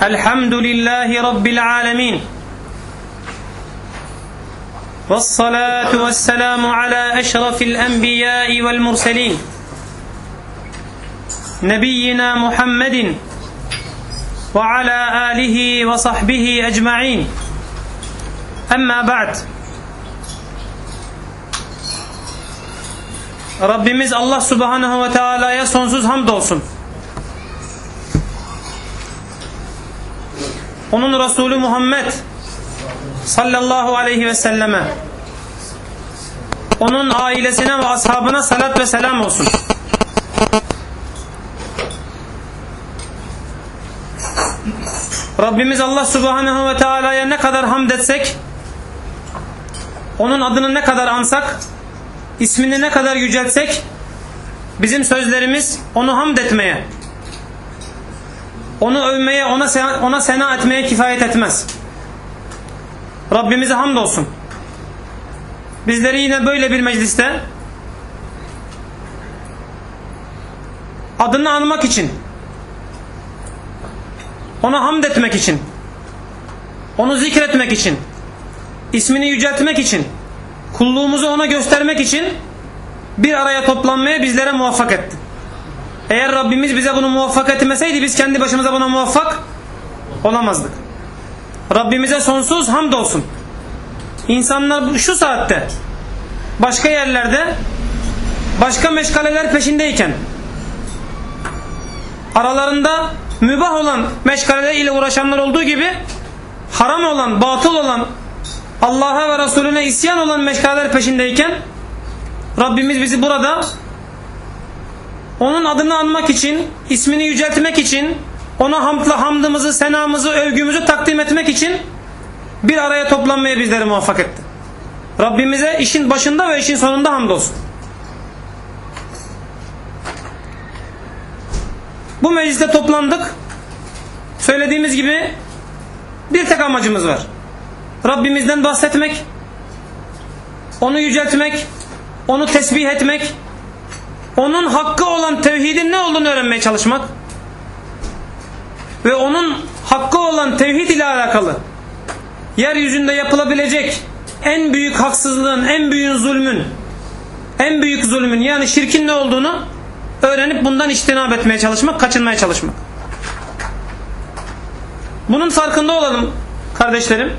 الحمد لله رب العالمين والصلاة والسلام على أشرف الأنبياء والمرسلين نبينا محمد وعلى آله وصحبه أجمعين. أما بعد Rabbimiz Allah Subhanahu ve Teala'ya sonsuz hamd Onun Resulü Muhammed sallallahu aleyhi ve selleme onun ailesine ve ashabına salat ve selam olsun. Rabbimiz Allah Subhanahu ve Teala'ya ne kadar hamd etsek onun adını ne kadar ansak ismini ne kadar yüceltsek bizim sözlerimiz onu hamd etmeye onu övmeye ona sena, ona sena etmeye kifayet etmez. Rabbimize hamdolsun. Bizleri yine böyle bir mecliste adını anmak için ona hamd etmek için onu zikretmek için ismini yüceltmek için kulluğumuzu ona göstermek için bir araya toplanmaya bizlere muvaffak etti. Eğer Rabbimiz bize bunu muvaffak etmeseydi biz kendi başımıza buna muvaffak olamazdık. Rabbimize sonsuz hamd olsun. İnsanlar şu saatte başka yerlerde başka meşgaleler peşindeyken aralarında mübah olan meşgaleler ile uğraşanlar olduğu gibi haram olan, batıl olan Allah'a ve Resulüne isyan olan meşgaleler peşindeyken Rabbimiz bizi burada onun adını anmak için, ismini yüceltmek için, ona hamdla hamdımızı, senamızı, övgümüzü takdim etmek için bir araya toplanmaya bizleri muvaffak etti. Rabbimize işin başında ve işin sonunda hamdolsun. Bu mecliste toplandık. Söylediğimiz gibi bir tek amacımız var. Rabbimizden bahsetmek, onu yüceltmek, onu tesbih etmek, onun hakkı olan tevhidin ne olduğunu öğrenmeye çalışmak ve onun hakkı olan tevhid ile alakalı yeryüzünde yapılabilecek en büyük haksızlığın, en büyük zulmün, en büyük zulmün yani şirkin ne olduğunu öğrenip bundan iştinab etmeye çalışmak, kaçınmaya çalışmak. Bunun farkında olalım kardeşlerim.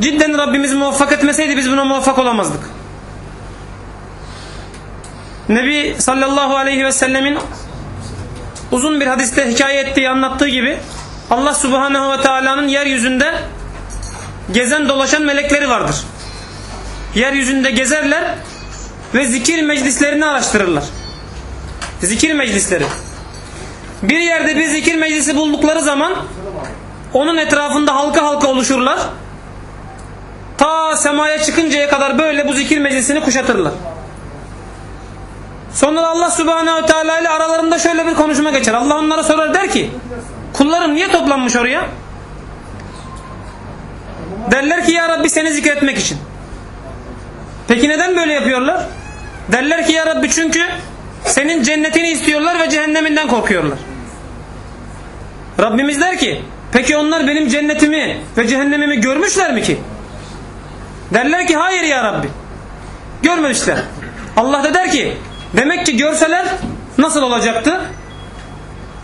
Cidden Rabbimiz muvaffak etmeseydi biz buna muvaffak olamazdık. Nebi sallallahu aleyhi ve sellemin uzun bir hadiste hikaye ettiği anlattığı gibi Allah subhanehu ve teala'nın yeryüzünde gezen dolaşan melekleri vardır. Yeryüzünde gezerler ve zikir meclislerini araştırırlar. Zikir meclisleri. Bir yerde bir zikir meclisi buldukları zaman onun etrafında halka halka oluşurlar. Ta semaya çıkıncaya kadar böyle bu zikir meclisini kuşatırlar. Sonra Allah subhanehu teala ile aralarında şöyle bir konuşma geçer. Allah onlara sorar der ki kullarım niye toplanmış oraya? Derler ki ya Rabbi seni zikretmek için. Peki neden böyle yapıyorlar? Derler ki ya Rabbi çünkü senin cennetini istiyorlar ve cehenneminden korkuyorlar. Rabbimiz der ki peki onlar benim cennetimi ve cehennemimi görmüşler mi ki? Derler ki hayır ya Rabbi. Görmemişler. Allah da der ki demek ki görseler nasıl olacaktı?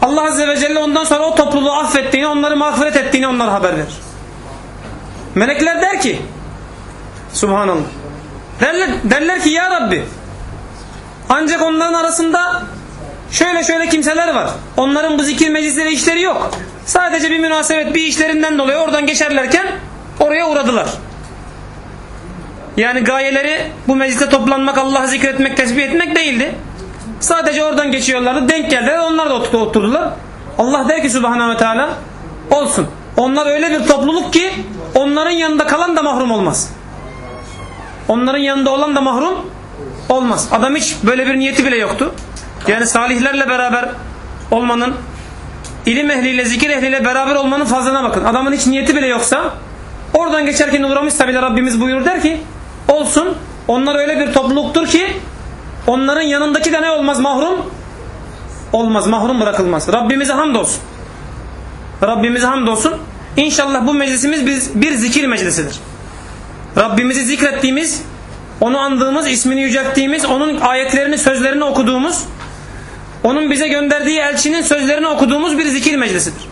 Allah Azze ve Celle ondan sonra o topluluğu affettiğini, onları mağfiret ettiğini onlara haber verir. Melekler der ki Subhanallah. Derler, derler ki ya Rabbi ancak onların arasında şöyle şöyle kimseler var. Onların bu zikir meclisleri işleri yok. Sadece bir münasebet bir işlerinden dolayı oradan geçerlerken oraya uğradılar. Yani gayeleri bu mecliste toplanmak, Allah'ı zikretmek, tesbih etmek değildi. Sadece oradan geçiyorlardı, denk geldiler, onlar da oturdular. Allah der ki Subhanahu ve Teala, olsun. Onlar öyle bir topluluk ki onların yanında kalan da mahrum olmaz. Onların yanında olan da mahrum olmaz. Adam hiç böyle bir niyeti bile yoktu. Yani salihlerle beraber olmanın, ilim ehliyle, zikir ehliyle beraber olmanın fazlına bakın. Adamın hiç niyeti bile yoksa oradan geçerken uğramışsa bile Rabbimiz buyurur der ki olsun. Onlar öyle bir topluluktur ki onların yanındaki de ne olmaz mahrum olmaz, mahrum bırakılmaz. Rabbimize hamdolsun. Rabbimize hamdolsun. İnşallah bu meclisimiz bir, bir zikir meclisidir. Rabbimizi zikrettiğimiz, onu andığımız, ismini yücelttiğimiz, onun ayetlerini, sözlerini okuduğumuz, onun bize gönderdiği elçinin sözlerini okuduğumuz bir zikir meclisidir.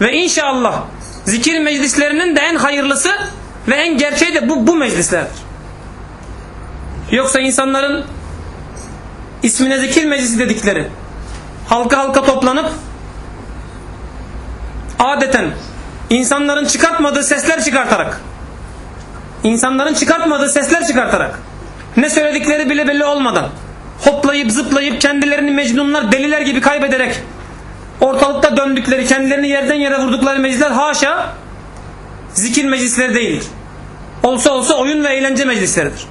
Ve inşallah zikir meclislerinin de en hayırlısı ve en gerçeği de bu, bu meclislerdir. Yoksa insanların ismine zikir meclisi dedikleri halka halka toplanıp adeten insanların çıkartmadığı sesler çıkartarak insanların çıkartmadığı sesler çıkartarak ne söyledikleri bile belli olmadan hoplayıp zıplayıp kendilerini mecnunlar deliler gibi kaybederek ortalıkta döndükleri kendilerini yerden yere vurdukları meclisler haşa zikir meclisleri değildir. Olsa olsa oyun ve eğlence meclisleridir.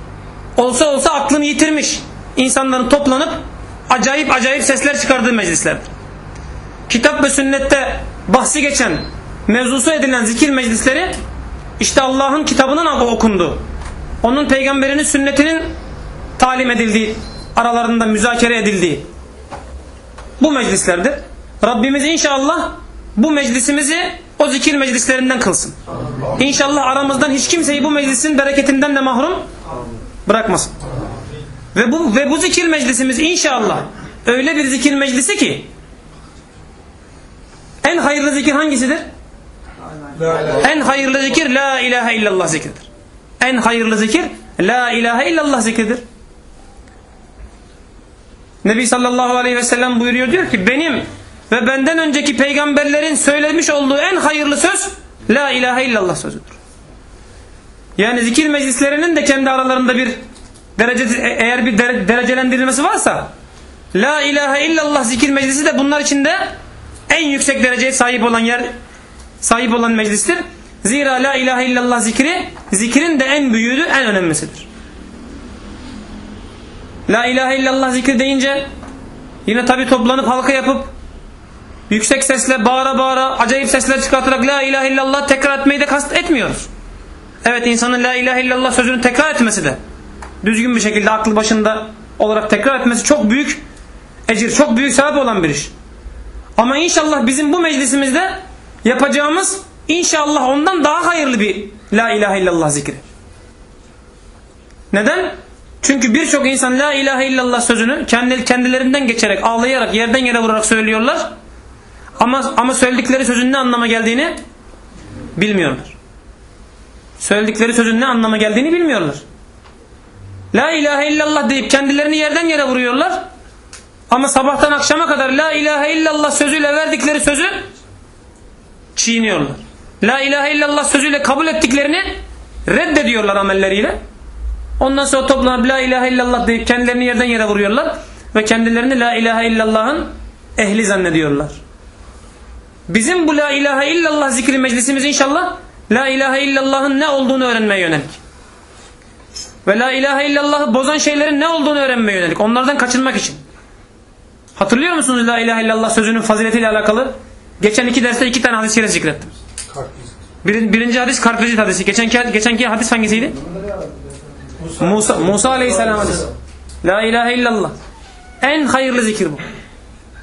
Olsa olsa aklını yitirmiş insanların toplanıp acayip acayip sesler çıkardığı meclislerdir. Kitap ve sünnette bahsi geçen, mevzusu edilen zikir meclisleri işte Allah'ın kitabının okunduğu, onun peygamberinin sünnetinin talim edildiği, aralarında müzakere edildiği bu meclislerdir. Rabbimiz inşallah bu meclisimizi o zikir meclislerinden kılsın. İnşallah aramızdan hiç kimseyi bu meclisin bereketinden de mahrum bırakmasın. Ve bu ve bu zikir meclisimiz inşallah öyle bir zikir meclisi ki en hayırlı zikir hangisidir? En hayırlı zikir la ilahe illallah zikridir. En hayırlı zikir la ilahe illallah zikridir. Nebi sallallahu aleyhi ve sellem buyuruyor diyor ki benim ve benden önceki peygamberlerin söylemiş olduğu en hayırlı söz la ilahe illallah sözüdür. Yani zikir meclislerinin de kendi aralarında bir derece eğer bir derecelendirilmesi varsa la ilahe illallah zikir meclisi de bunlar içinde en yüksek dereceye sahip olan yer sahip olan meclistir. Zira la ilahe illallah zikri zikrin de en büyüğüdür, en önemlisidir. La ilahe illallah zikri deyince yine tabi toplanıp halka yapıp yüksek sesle bağıra bağıra acayip sesler çıkartarak la ilahe illallah tekrar etmeyi de kast etmiyoruz. Evet insanın la ilahe illallah sözünü tekrar etmesi de düzgün bir şekilde aklı başında olarak tekrar etmesi çok büyük ecir, çok büyük sevap olan bir iş. Ama inşallah bizim bu meclisimizde yapacağımız inşallah ondan daha hayırlı bir la ilahe illallah zikri. Neden? Çünkü birçok insan la ilahe illallah sözünü kendi, kendilerinden geçerek, ağlayarak, yerden yere vurarak söylüyorlar. Ama, ama söyledikleri sözün ne anlama geldiğini bilmiyorlar. Söyledikleri sözün ne anlama geldiğini bilmiyorlar. La ilahe illallah deyip kendilerini yerden yere vuruyorlar. Ama sabahtan akşama kadar la ilahe illallah sözüyle verdikleri sözü çiğniyorlar. La ilahe illallah sözüyle kabul ettiklerini reddediyorlar amelleriyle. Ondan sonra toplanıp la ilahe illallah deyip kendilerini yerden yere vuruyorlar. Ve kendilerini la ilahe illallah'ın ehli zannediyorlar. Bizim bu la ilahe illallah zikri meclisimiz inşallah la ilahe illallah'ın ne olduğunu öğrenmeye yönelik. Ve la ilahe illallah'ı bozan şeylerin ne olduğunu öğrenmeye yönelik. Onlardan kaçınmak için. Hatırlıyor musunuz la ilahe illallah sözünün faziletiyle alakalı? Geçen iki derste iki tane hadis kere zikrettim. Bir, birinci hadis kartvizit hadisi. Geçenki, geçenki hadis hangisiydi? Musa, Musa aleyhisselam hadisi. La ilahe illallah. En hayırlı zikir bu.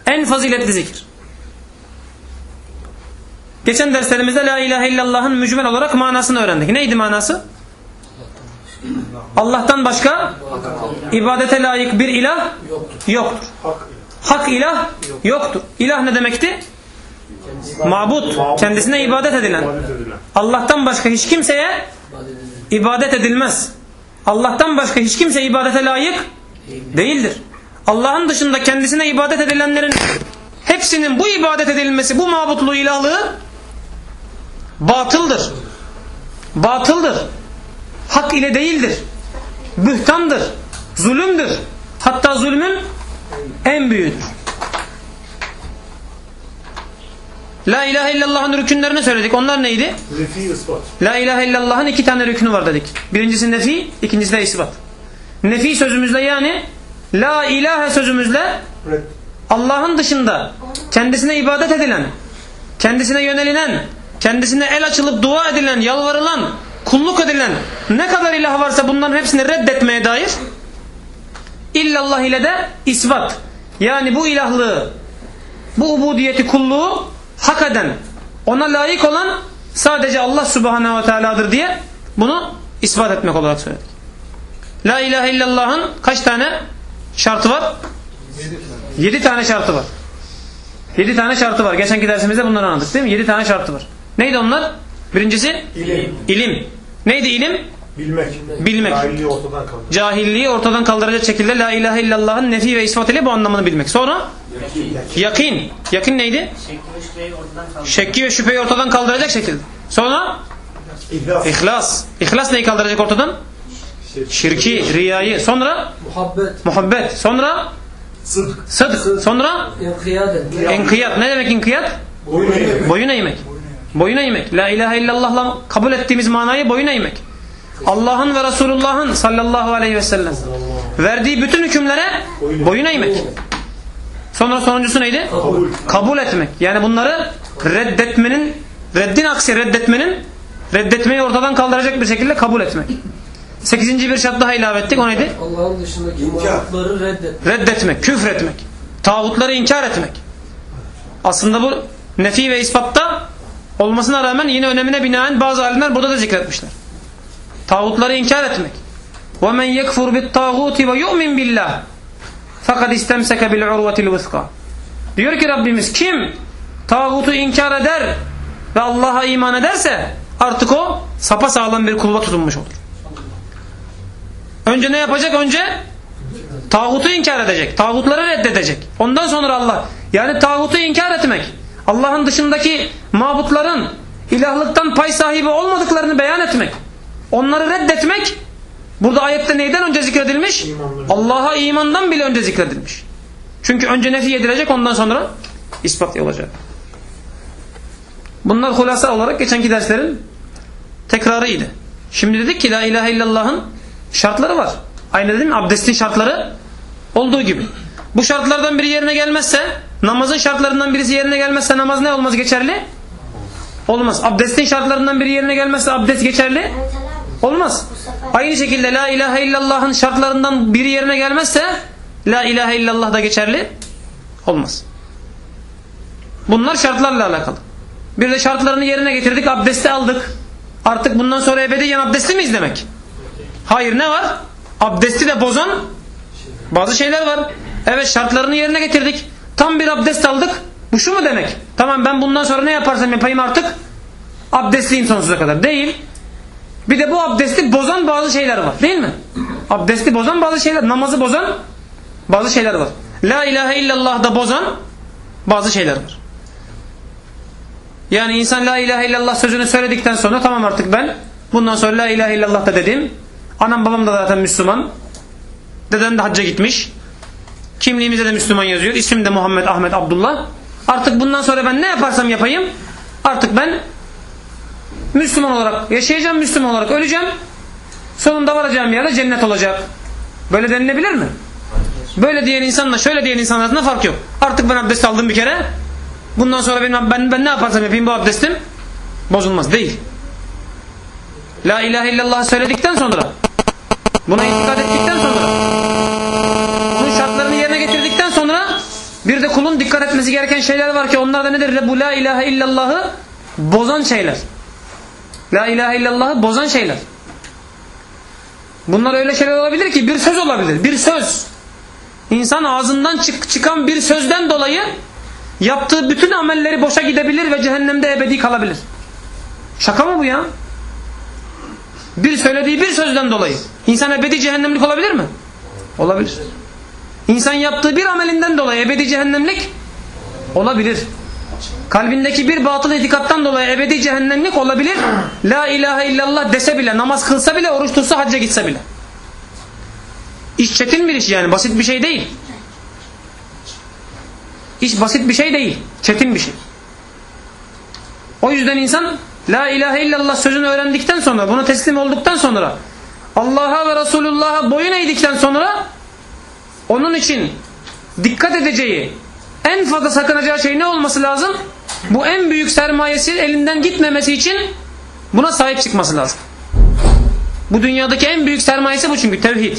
En faziletli zikir. Geçen derslerimizde la ilahe illallah'ın mücmel olarak manasını öğrendik. Neydi manası? Allah'tan başka ibadete layık bir ilah yoktur. Hak ilah yoktur. İlah ne demekti? Mabut. Kendisine ibadet edilen. Allah'tan başka hiç kimseye ibadet edilmez. Allah'tan başka hiç kimse ibadete layık değildir. Allah'ın dışında kendisine ibadet edilenlerin hepsinin bu ibadet edilmesi, bu mabutluğu ilahlığı batıldır. Batıldır. Hak ile değildir. Bühtandır. Zulümdür. Hatta zulmün en büyüğüdür. La ilahe illallah'ın rükünlerini söyledik. Onlar neydi? Nefi ispat. La ilahe illallah'ın iki tane rükünü var dedik. Birincisi nefi, ikincisi de ispat. Nefi sözümüzle yani la ilahe sözümüzle. Allah'ın dışında kendisine ibadet edilen, kendisine yönelilen, kendisine el açılıp dua edilen, yalvarılan, kulluk edilen ne kadar ilah varsa bunların hepsini reddetmeye dair illallah ile de ispat. Yani bu ilahlığı bu ubudiyeti kulluğu hak eden, ona layık olan sadece Allah subhanehu ve teala'dır diye bunu ispat etmek olarak söyledik. La ilahe illallah'ın kaç tane şartı var? Yedi tane şartı var. Yedi tane şartı var. Geçenki dersimizde bunları anladık değil mi? Yedi tane şartı var. Neydi onlar? Birincisi? İlim. İlim. Neydi ilim? Bilmek. Bilmek. Cahilliği ortadan kaldır. Cahilliği ortadan kaldıracak şekilde La ilahe illallah'ın nefi ve ispat ile bu anlamını bilmek. Sonra? Yakin. Yakin neydi? Şekki ve şüpheyi ortadan kaldıracak şekilde. Sonra? İhlas. İhlas. İhlas neyi kaldıracak ortadan? Şirki, riyayı. Sonra? Muhabbet, Muhabbet. Sonra? Sıdk. Sıdk. Sonra? inkiyadet, Enkiyat. Ne demek inkiyat? Boyun eğmek. Boyun eğmek. Boyun eğmek. La ilahe illallah'la kabul ettiğimiz manayı boyun eğmek. Allah'ın ve Resulullah'ın sallallahu aleyhi ve sellem verdiği bütün hükümlere boyun eğmek. Sonra sonuncusu neydi? Kabul. Kabul etmek. Yani bunları reddetmenin, reddin aksi reddetmenin, reddetmeyi ortadan kaldıracak bir şekilde kabul etmek. Sekizinci bir şart daha ilave ettik. O neydi? Allah'ın dışındaki İnkar. varlıkları reddet. Reddetmek, küfretmek. Tağutları inkar etmek. Aslında bu nefi ve ispatta olmasına rağmen yine önemine binaen bazı alimler burada da zikretmişler. Tağutları inkar etmek. وَمَنْ يَكْفُرْ بِالطَّاغُوتِ وَيُؤْمِنْ بِاللّٰهِ فَقَدْ اِسْتَمْسَكَ بِالْعُرْوَةِ الْوُثْقَى Diyor ki Rabbimiz kim tağutu inkar eder ve Allah'a iman ederse artık o sapasağlam bir kulba tutunmuş olur. Önce ne yapacak? Önce tağutu inkar edecek. Tağutları reddedecek. Ondan sonra Allah. Yani tağutu inkar etmek. Allah'ın dışındaki mabutların ilahlıktan pay sahibi olmadıklarını beyan etmek. Onları reddetmek burada ayette neyden önce zikredilmiş? Allah'a imandan bile önce zikredilmiş. Çünkü önce nefi edilecek ondan sonra ispat olacak. Bunlar hulasa olarak geçenki derslerin tekrarıydı. Şimdi dedik ki la ilahe illallah'ın şartları var. Aynı dedim? Abdestin şartları olduğu gibi. Bu şartlardan biri yerine gelmezse namazın şartlarından birisi yerine gelmezse namaz ne olmaz geçerli? Olmaz. Abdestin şartlarından biri yerine gelmezse abdest geçerli? Olmaz. Aynı şekilde la ilahe illallah'ın şartlarından biri yerine gelmezse la ilahe illallah da geçerli olmaz. Bunlar şartlarla alakalı. Bir de şartlarını yerine getirdik, abdesti aldık. Artık bundan sonra ebediyen abdestli miyiz demek? Hayır ne var? Abdesti de bozan bazı şeyler var. Evet şartlarını yerine getirdik. Tam bir abdest aldık. Bu şu mu demek? Tamam ben bundan sonra ne yaparsam yapayım artık abdestliyim sonsuza kadar. Değil. Bir de bu abdesti bozan bazı şeyler var. Değil mi? Abdesti bozan bazı şeyler, namazı bozan bazı şeyler var. La ilahe illallah da bozan bazı şeyler var. Yani insan la ilahe illallah sözünü söyledikten sonra tamam artık ben bundan sonra la ilahe illallah da dedim. Anam babam da zaten Müslüman. Dedem de hacca gitmiş. Kimliğimize de Müslüman yazıyor. İsmim de Muhammed Ahmet Abdullah. Artık bundan sonra ben ne yaparsam yapayım artık ben Müslüman olarak yaşayacağım, Müslüman olarak öleceğim. Sonunda varacağım yerde cennet olacak. Böyle denilebilir mi? Böyle diyen insanla şöyle diyen insan arasında fark yok. Artık ben abdest aldım bir kere. Bundan sonra benim, ben, ben ne yaparsam yapayım bu abdestim bozulmaz. Değil. La ilahe illallah söyledikten sonra buna itikad ettikten sonra bunun şartlarını yerine getirdikten sonra bir de kulun dikkat etmesi gereken şeyler var ki onlar da nedir? Bu la ilahe illallahı bozan şeyler. La ilahe illallahı bozan şeyler. Bunlar öyle şeyler olabilir ki bir söz olabilir. Bir söz. İnsan ağzından çık çıkan bir sözden dolayı yaptığı bütün amelleri boşa gidebilir ve cehennemde ebedi kalabilir. Şaka mı bu ya? Bir söylediği bir sözden dolayı insan ebedi cehennemlik olabilir mi? Olabilir. İnsan yaptığı bir amelinden dolayı ebedi cehennemlik olabilir. Kalbindeki bir batıl itikattan dolayı ebedi cehennemlik olabilir. La ilahe illallah dese bile, namaz kılsa bile, oruç tutsa, hacca gitse bile. İş çetin bir iş yani, basit bir şey değil. İş basit bir şey değil, çetin bir şey. O yüzden insan La ilahe illallah sözünü öğrendikten sonra, buna teslim olduktan sonra, Allah'a ve Resulullah'a boyun eğdikten sonra, onun için dikkat edeceği, en fazla sakınacağı şey ne olması lazım? Bu en büyük sermayesi elinden gitmemesi için buna sahip çıkması lazım. Bu dünyadaki en büyük sermayesi bu çünkü tevhid.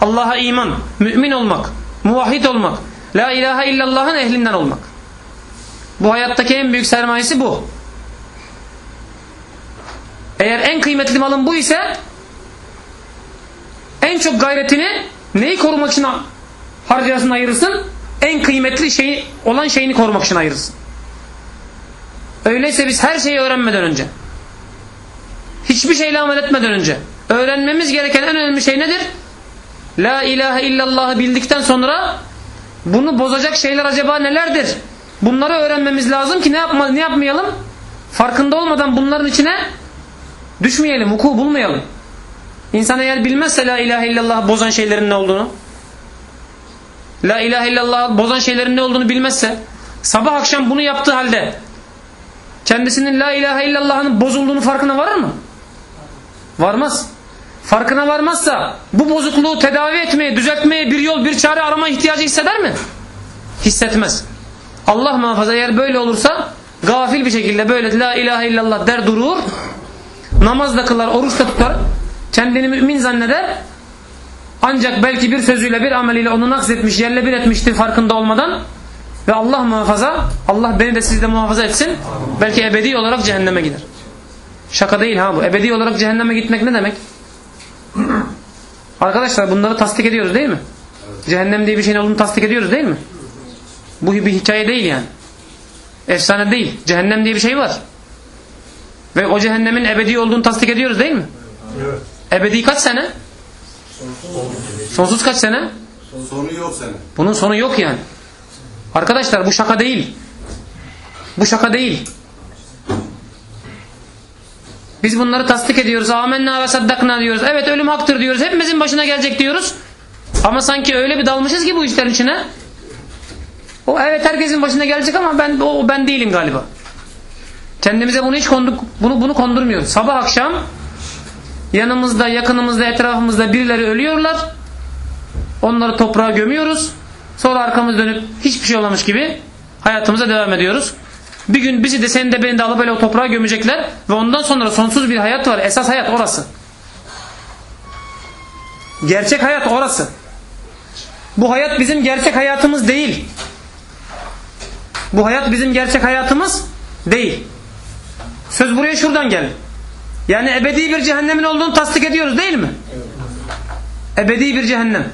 Allah'a iman, mümin olmak, muvahhid olmak, la ilahe illallah'ın ehlinden olmak. Bu hayattaki en büyük sermayesi bu. Eğer en kıymetli malın bu ise en çok gayretini neyi korumak için harcayasın ayırırsın? En kıymetli şeyi olan şeyini korumak için ayırırsın. Öyleyse biz her şeyi öğrenmeden önce hiçbir şeyle amel etmeden önce öğrenmemiz gereken en önemli şey nedir? La ilahe illallah'ı bildikten sonra bunu bozacak şeyler acaba nelerdir? Bunları öğrenmemiz lazım ki ne, yapma, ne yapmayalım? Farkında olmadan bunların içine düşmeyelim, vuku bulmayalım. İnsan eğer bilmezse la ilahe illallah bozan şeylerin ne olduğunu, la ilahe illallah bozan şeylerin ne olduğunu bilmezse, sabah akşam bunu yaptığı halde kendisinin la ilahe illallah'ın bozulduğunu farkına varır mı? Varmaz. Farkına varmazsa bu bozukluğu tedavi etmeye, düzeltmeye bir yol, bir çare arama ihtiyacı hisseder mi? Hissetmez. Allah muhafaza eğer böyle olursa gafil bir şekilde böyle la ilahe illallah der durur. Namaz da kılar, oruç da tutar. Kendini mümin zanneder. Ancak belki bir sözüyle bir ameliyle onu nakzetmiş, yerle bir etmiştir farkında olmadan. Ve Allah muhafaza, Allah beni de sizi de muhafaza etsin. Belki ebedi olarak cehenneme gider. Şaka değil ha bu. Ebedi olarak cehenneme gitmek ne demek? Arkadaşlar bunları tasdik ediyoruz değil mi? Cehennem diye bir şeyin olduğunu tasdik ediyoruz değil mi? Bu bir hikaye değil yani. Efsane değil. Cehennem diye bir şey var. Ve o cehennemin ebedi olduğunu tasdik ediyoruz değil mi? Evet. Ebedi kaç sene? Sonsuz kaç sene? Sonu yok senin. Bunun sonu yok yani. Arkadaşlar bu şaka değil. Bu şaka değil. Biz bunları tasdik ediyoruz. Amenna ve saddakna diyoruz. Evet ölüm haktır diyoruz. Hepimizin başına gelecek diyoruz. Ama sanki öyle bir dalmışız ki bu işlerin içine. O evet herkesin başına gelecek ama ben o ben değilim galiba. Kendimize bunu hiç konduk, bunu bunu kondurmuyoruz. Sabah akşam yanımızda, yakınımızda, etrafımızda birileri ölüyorlar. Onları toprağa gömüyoruz. Sonra arkamız dönüp hiçbir şey olmamış gibi hayatımıza devam ediyoruz. Bir gün bizi de seni de beni de alıp böyle o toprağa gömecekler ve ondan sonra sonsuz bir hayat var. Esas hayat orası. Gerçek hayat orası. Bu hayat bizim gerçek hayatımız değil. Bu hayat bizim gerçek hayatımız değil. Söz buraya şuradan geldi. Yani ebedi bir cehennemin olduğunu tasdik ediyoruz değil mi? Ebedi bir cehennem.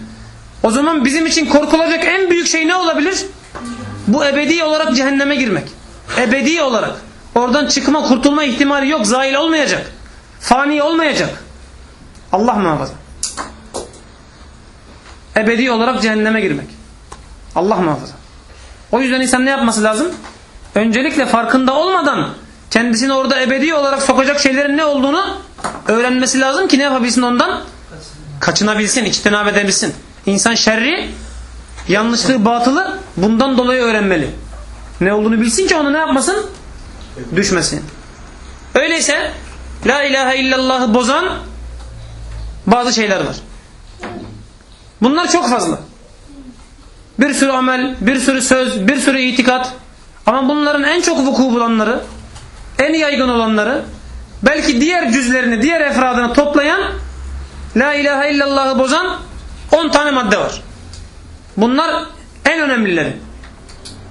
O zaman bizim için korkulacak en büyük şey ne olabilir? Bu ebedi olarak cehenneme girmek. Ebedi olarak. Oradan çıkma, kurtulma ihtimali yok. Zahil olmayacak. Fani olmayacak. Allah muhafaza. Ebedi olarak cehenneme girmek. Allah muhafaza. O yüzden insan ne yapması lazım? Öncelikle farkında olmadan kendisini orada ebedi olarak sokacak şeylerin ne olduğunu öğrenmesi lazım ki ne yapabilsin ondan? Kaçınabilsin, içtinab edebilsin. İnsan şerri, yanlışlığı, batılı bundan dolayı öğrenmeli. Ne olduğunu bilsin ki onu ne yapmasın? Düşmesin. Öyleyse La ilahe illallah'ı bozan bazı şeyler var. Bunlar çok fazla. Bir sürü amel, bir sürü söz, bir sürü itikat. Ama bunların en çok vuku bulanları, en yaygın olanları, belki diğer cüzlerini, diğer efradını toplayan La ilahe illallah'ı bozan 10 tane madde var. Bunlar en önemlileri,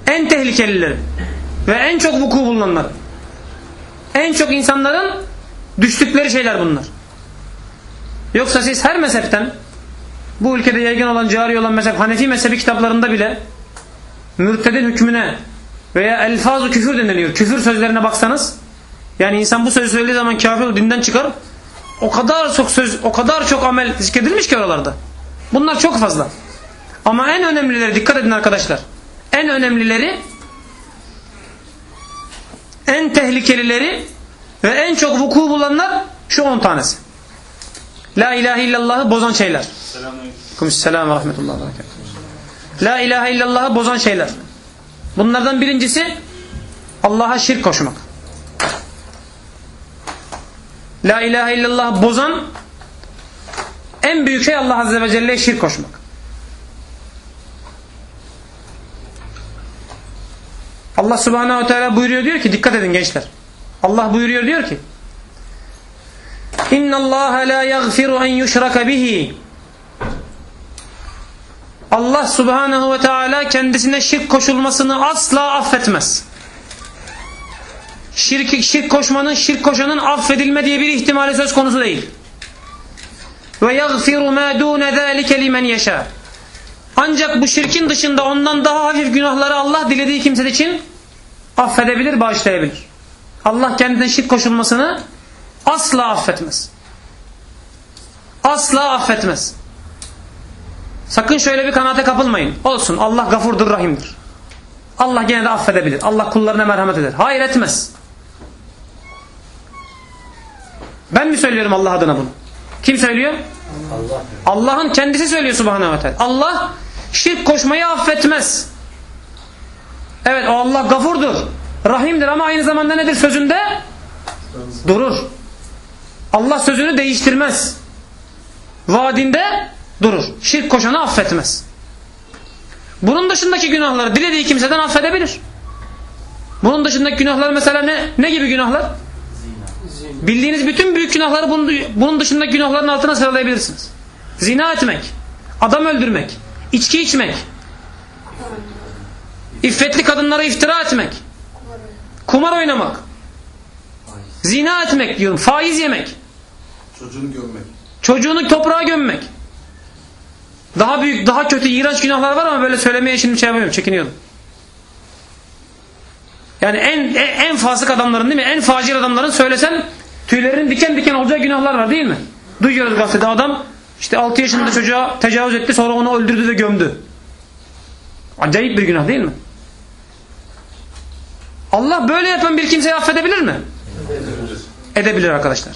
en tehlikelileri ve en çok vuku bulunanları. En çok insanların düştükleri şeyler bunlar. Yoksa siz her mezhepten bu ülkede yaygın olan, cari olan mezhep, Hanefi mezhebi kitaplarında bile mürtedin hükmüne veya elfaz-ı küfür deniliyor. Küfür sözlerine baksanız yani insan bu sözü söylediği zaman kafir dinden çıkar. O kadar çok söz, o kadar çok amel zikredilmiş ki oralarda. Bunlar çok fazla. Ama en önemlileri dikkat edin arkadaşlar. En önemlileri en tehlikelileri ve en çok vuku bulanlar şu 10 tanesi. La ilahe illallah'ı bozan şeyler. Selam ve rahmetullah. La ilahe illallah'ı bozan şeyler. Bunlardan birincisi Allah'a şirk koşmak. La ilahe illallah bozan en büyük şey Allah Azze ve Celle'ye şirk koşmak. Allah Subhanahu Teala buyuruyor diyor ki dikkat edin gençler. Allah buyuruyor diyor ki İnna Allah la yaghfiru en yushraka bihi Allah Subhanahu ve Teala kendisine şirk koşulmasını asla affetmez. Şirk, şirk koşmanın, şirk koşanın affedilme diye bir ihtimali söz konusu değil. Ve yagfiru ma dune zalike limen yasha. Ancak bu şirkin dışında ondan daha hafif günahları Allah dilediği kimse için affedebilir, bağışlayabilir. Allah kendine şirk koşulmasını asla affetmez. Asla affetmez. Sakın şöyle bir kanaate kapılmayın. Olsun Allah gafurdur, rahimdir. Allah gene de affedebilir. Allah kullarına merhamet eder. Hayır etmez. Ben mi söylüyorum Allah adına bunu? Kim söylüyor? Allah. Allah'ın kendisi söylüyor subhanehu ve. Allah şirk koşmayı affetmez. Evet o Allah gafurdur. Rahimdir ama aynı zamanda nedir sözünde? Durur. Allah sözünü değiştirmez. Vaadinde durur. Şirk koşanı affetmez. Bunun dışındaki günahları dilediği kimseden affedebilir. Bunun dışındaki günahlar mesela ne, ne gibi günahlar? Bildiğiniz bütün büyük günahları bunun, bunun dışındaki günahların altına sıralayabilirsiniz. Zina etmek, adam öldürmek, içki içmek, iffetli kadınlara iftira etmek, kumar oynamak, zina etmek diyorum, faiz yemek, Çocuğunu gömmek. çocuğunu toprağa gömmek. Daha büyük, daha kötü, iğrenç günahlar var ama böyle söylemeye şimdi şey yapamıyorum, çekiniyorum. Yani en, en, en fasık adamların değil mi? En facir adamların söylesen tüylerinin diken diken olacağı günahlar var değil mi? Duyuyoruz gazetede adam işte 6 yaşında çocuğa tecavüz etti sonra onu öldürdü ve gömdü. Acayip bir günah değil mi? Allah böyle yapan bir kimseyi affedebilir mi? Edebilir arkadaşlar.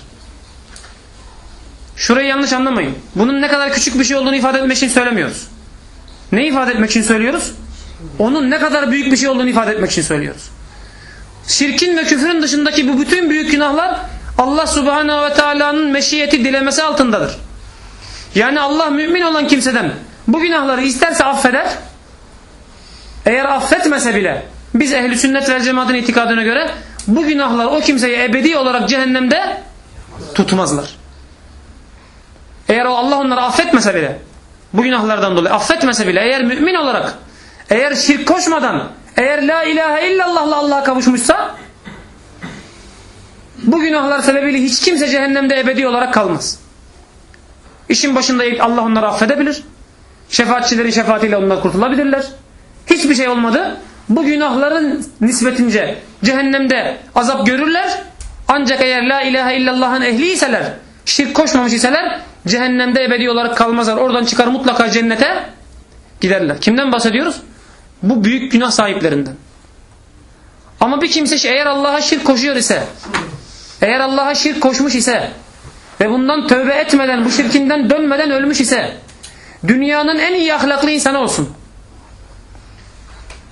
Şurayı yanlış anlamayın. Bunun ne kadar küçük bir şey olduğunu ifade etmek için söylemiyoruz. Ne ifade etmek için söylüyoruz? Onun ne kadar büyük bir şey olduğunu ifade etmek için söylüyoruz. Şirkin ve küfrün dışındaki bu bütün büyük günahlar Allah subhanehu ve teala'nın meşiyeti dilemesi altındadır. Yani Allah mümin olan kimseden bu günahları isterse affeder. Eğer affetmese bile biz ehli sünnet ve cemaatin itikadına göre bu günahlar o kimseyi ebedi olarak cehennemde tutmazlar. Eğer o Allah onları affetmese bile bu günahlardan dolayı affetmese bile eğer mümin olarak eğer şirk koşmadan eğer la ilahe illallah'la Allah'a kavuşmuşsa bu günahlar sebebiyle hiç kimse cehennemde ebedi olarak kalmaz. İşin başında Allah onları affedebilir. Şefaatçilerin şefaatiyle onlar kurtulabilirler. Hiçbir şey olmadı. Bu günahların nispetince cehennemde azap görürler. Ancak eğer la ilahe illallah'ın ehliyseler, şirk koşmamış iseler cehennemde ebedi olarak kalmazlar. Oradan çıkar mutlaka cennete giderler. Kimden bahsediyoruz? Bu büyük günah sahiplerinden. Ama bir kimse eğer Allah'a şirk koşuyor ise, eğer Allah'a şirk koşmuş ise ve bundan tövbe etmeden, bu şirkinden dönmeden ölmüş ise dünyanın en iyi ahlaklı insanı olsun.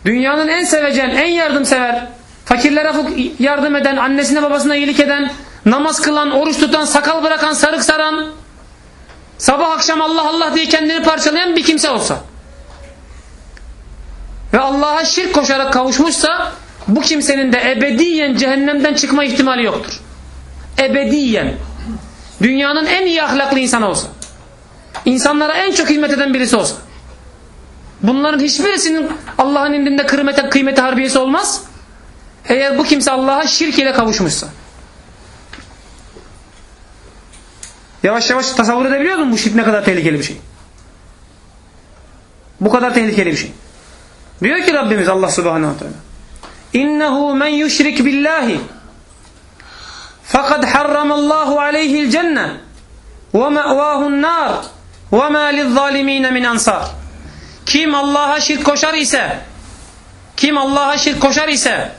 Dünyanın en sevecen, en yardımsever, fakirlere yardım eden, annesine babasına iyilik eden, namaz kılan, oruç tutan, sakal bırakan, sarık saran, sabah akşam Allah Allah diye kendini parçalayan bir kimse olsa ve Allah'a şirk koşarak kavuşmuşsa bu kimsenin de ebediyen cehennemden çıkma ihtimali yoktur. Ebediyen. Dünyanın en iyi ahlaklı insanı olsa. insanlara en çok hizmet eden birisi olsa. Bunların hiçbirisinin Allah'ın indinde kıymeti, kıymeti harbiyesi olmaz. Eğer bu kimse Allah'a şirk ile kavuşmuşsa. Yavaş yavaş tasavvur edebiliyor musun bu şirk ne kadar tehlikeli bir şey? Bu kadar tehlikeli bir şey. Diyor ki Rabbimiz Allah subhanahu teala İnnehu men yuşrik billahi harramallahu aleyhil cenne ve me'vahun nar ve ma lizzalimine min ansar kim Allah'a şirk koşar ise kim Allah'a şirk koşar ise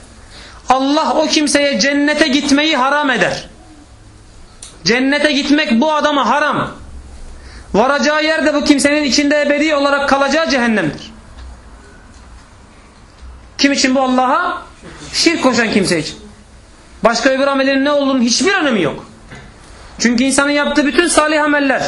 Allah o kimseye cennete gitmeyi haram eder. Cennete gitmek bu adama haram. Varacağı yerde bu kimsenin içinde ebedi olarak kalacağı cehennemdir. Kim için bu Allah'a? Şirk koşan kimse için. Başka öbür amellerin ne olduğunun hiçbir önemi yok. Çünkü insanın yaptığı bütün salih ameller,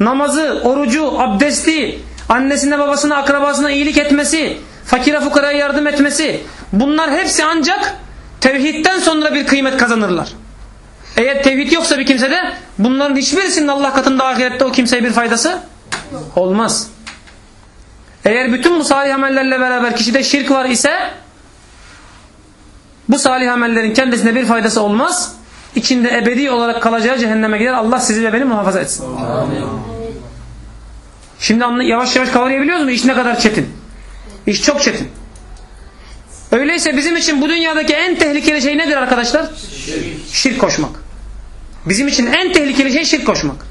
namazı, orucu, abdesti, annesine babasına akrabasına iyilik etmesi, fakire fukaraya yardım etmesi bunlar hepsi ancak tevhidden sonra bir kıymet kazanırlar. Eğer tevhid yoksa bir kimsede bunların hiçbirisinin Allah katında ahirette o kimseye bir faydası olmaz. Eğer bütün bu salih amellerle beraber kişide şirk var ise bu salih amellerin kendisine bir faydası olmaz. İçinde ebedi olarak kalacağı cehenneme gider. Allah sizi ve beni muhafaza etsin. Şimdi anla- yavaş yavaş kavrayabiliyoruz mu? İş ne kadar çetin. İş çok çetin. Öyleyse bizim için bu dünyadaki en tehlikeli şey nedir arkadaşlar? Şirk koşmak. Bizim için en tehlikeli şey şirk koşmak.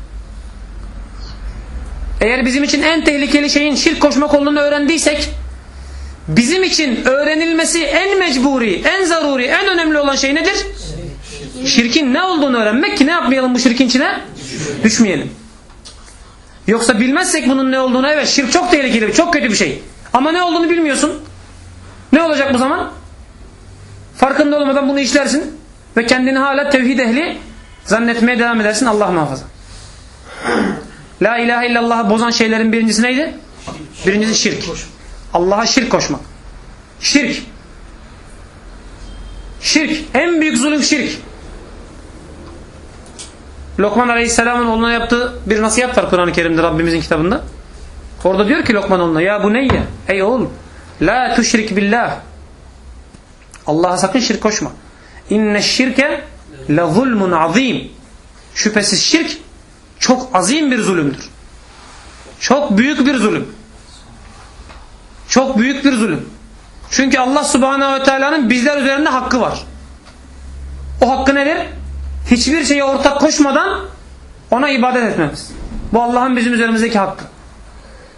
Eğer bizim için en tehlikeli şeyin şirk koşmak olduğunu öğrendiysek bizim için öğrenilmesi en mecburi, en zaruri, en önemli olan şey nedir? Şirkin ne olduğunu öğrenmek ki ne yapmayalım bu şirkin içine? Düşmeyelim. Yoksa bilmezsek bunun ne olduğunu evet şirk çok tehlikeli, çok kötü bir şey. Ama ne olduğunu bilmiyorsun. Ne olacak bu zaman? Farkında olmadan bunu işlersin ve kendini hala tevhid ehli zannetmeye devam edersin Allah muhafaza. La ilahe illallah'ı bozan şeylerin birincisi neydi? Birincisi şirk. Allah'a şirk koşmak. Şirk. Şirk. En büyük zulüm şirk. Lokman Aleyhisselam'ın oğluna yaptığı bir nasihat var Kur'an-ı Kerim'de Rabbimizin kitabında. Orada diyor ki Lokman oğluna ya bu neyye? Ey oğul la tuşrik billah. Allah'a sakın şirk koşma. İnne şirke la zulmun azim. Şüphesiz şirk çok azim bir zulümdür. Çok büyük bir zulüm. Çok büyük bir zulüm. Çünkü Allah subhanehu ve teala'nın bizler üzerinde hakkı var. O hakkı nedir? Hiçbir şeye ortak koşmadan ona ibadet etmemiz. Bu Allah'ın bizim üzerimizdeki hakkı.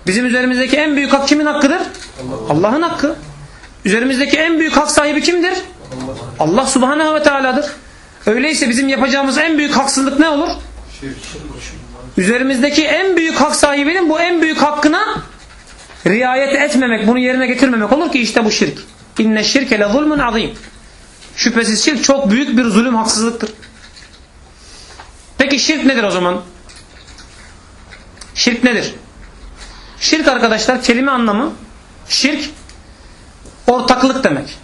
Bizim üzerimizdeki en büyük hak kimin hakkıdır? Allah'ın hakkı. Üzerimizdeki en büyük hak sahibi kimdir? Allah subhanehu ve teala'dır. Öyleyse bizim yapacağımız en büyük haksızlık ne olur? Üzerimizdeki en büyük hak sahibinin bu en büyük hakkına riayet etmemek, bunu yerine getirmemek olur ki işte bu şirk. İnne şirke le zulmun azim. Şüphesiz şirk çok büyük bir zulüm, haksızlıktır. Peki şirk nedir o zaman? Şirk nedir? Şirk arkadaşlar kelime anlamı şirk ortaklık demek.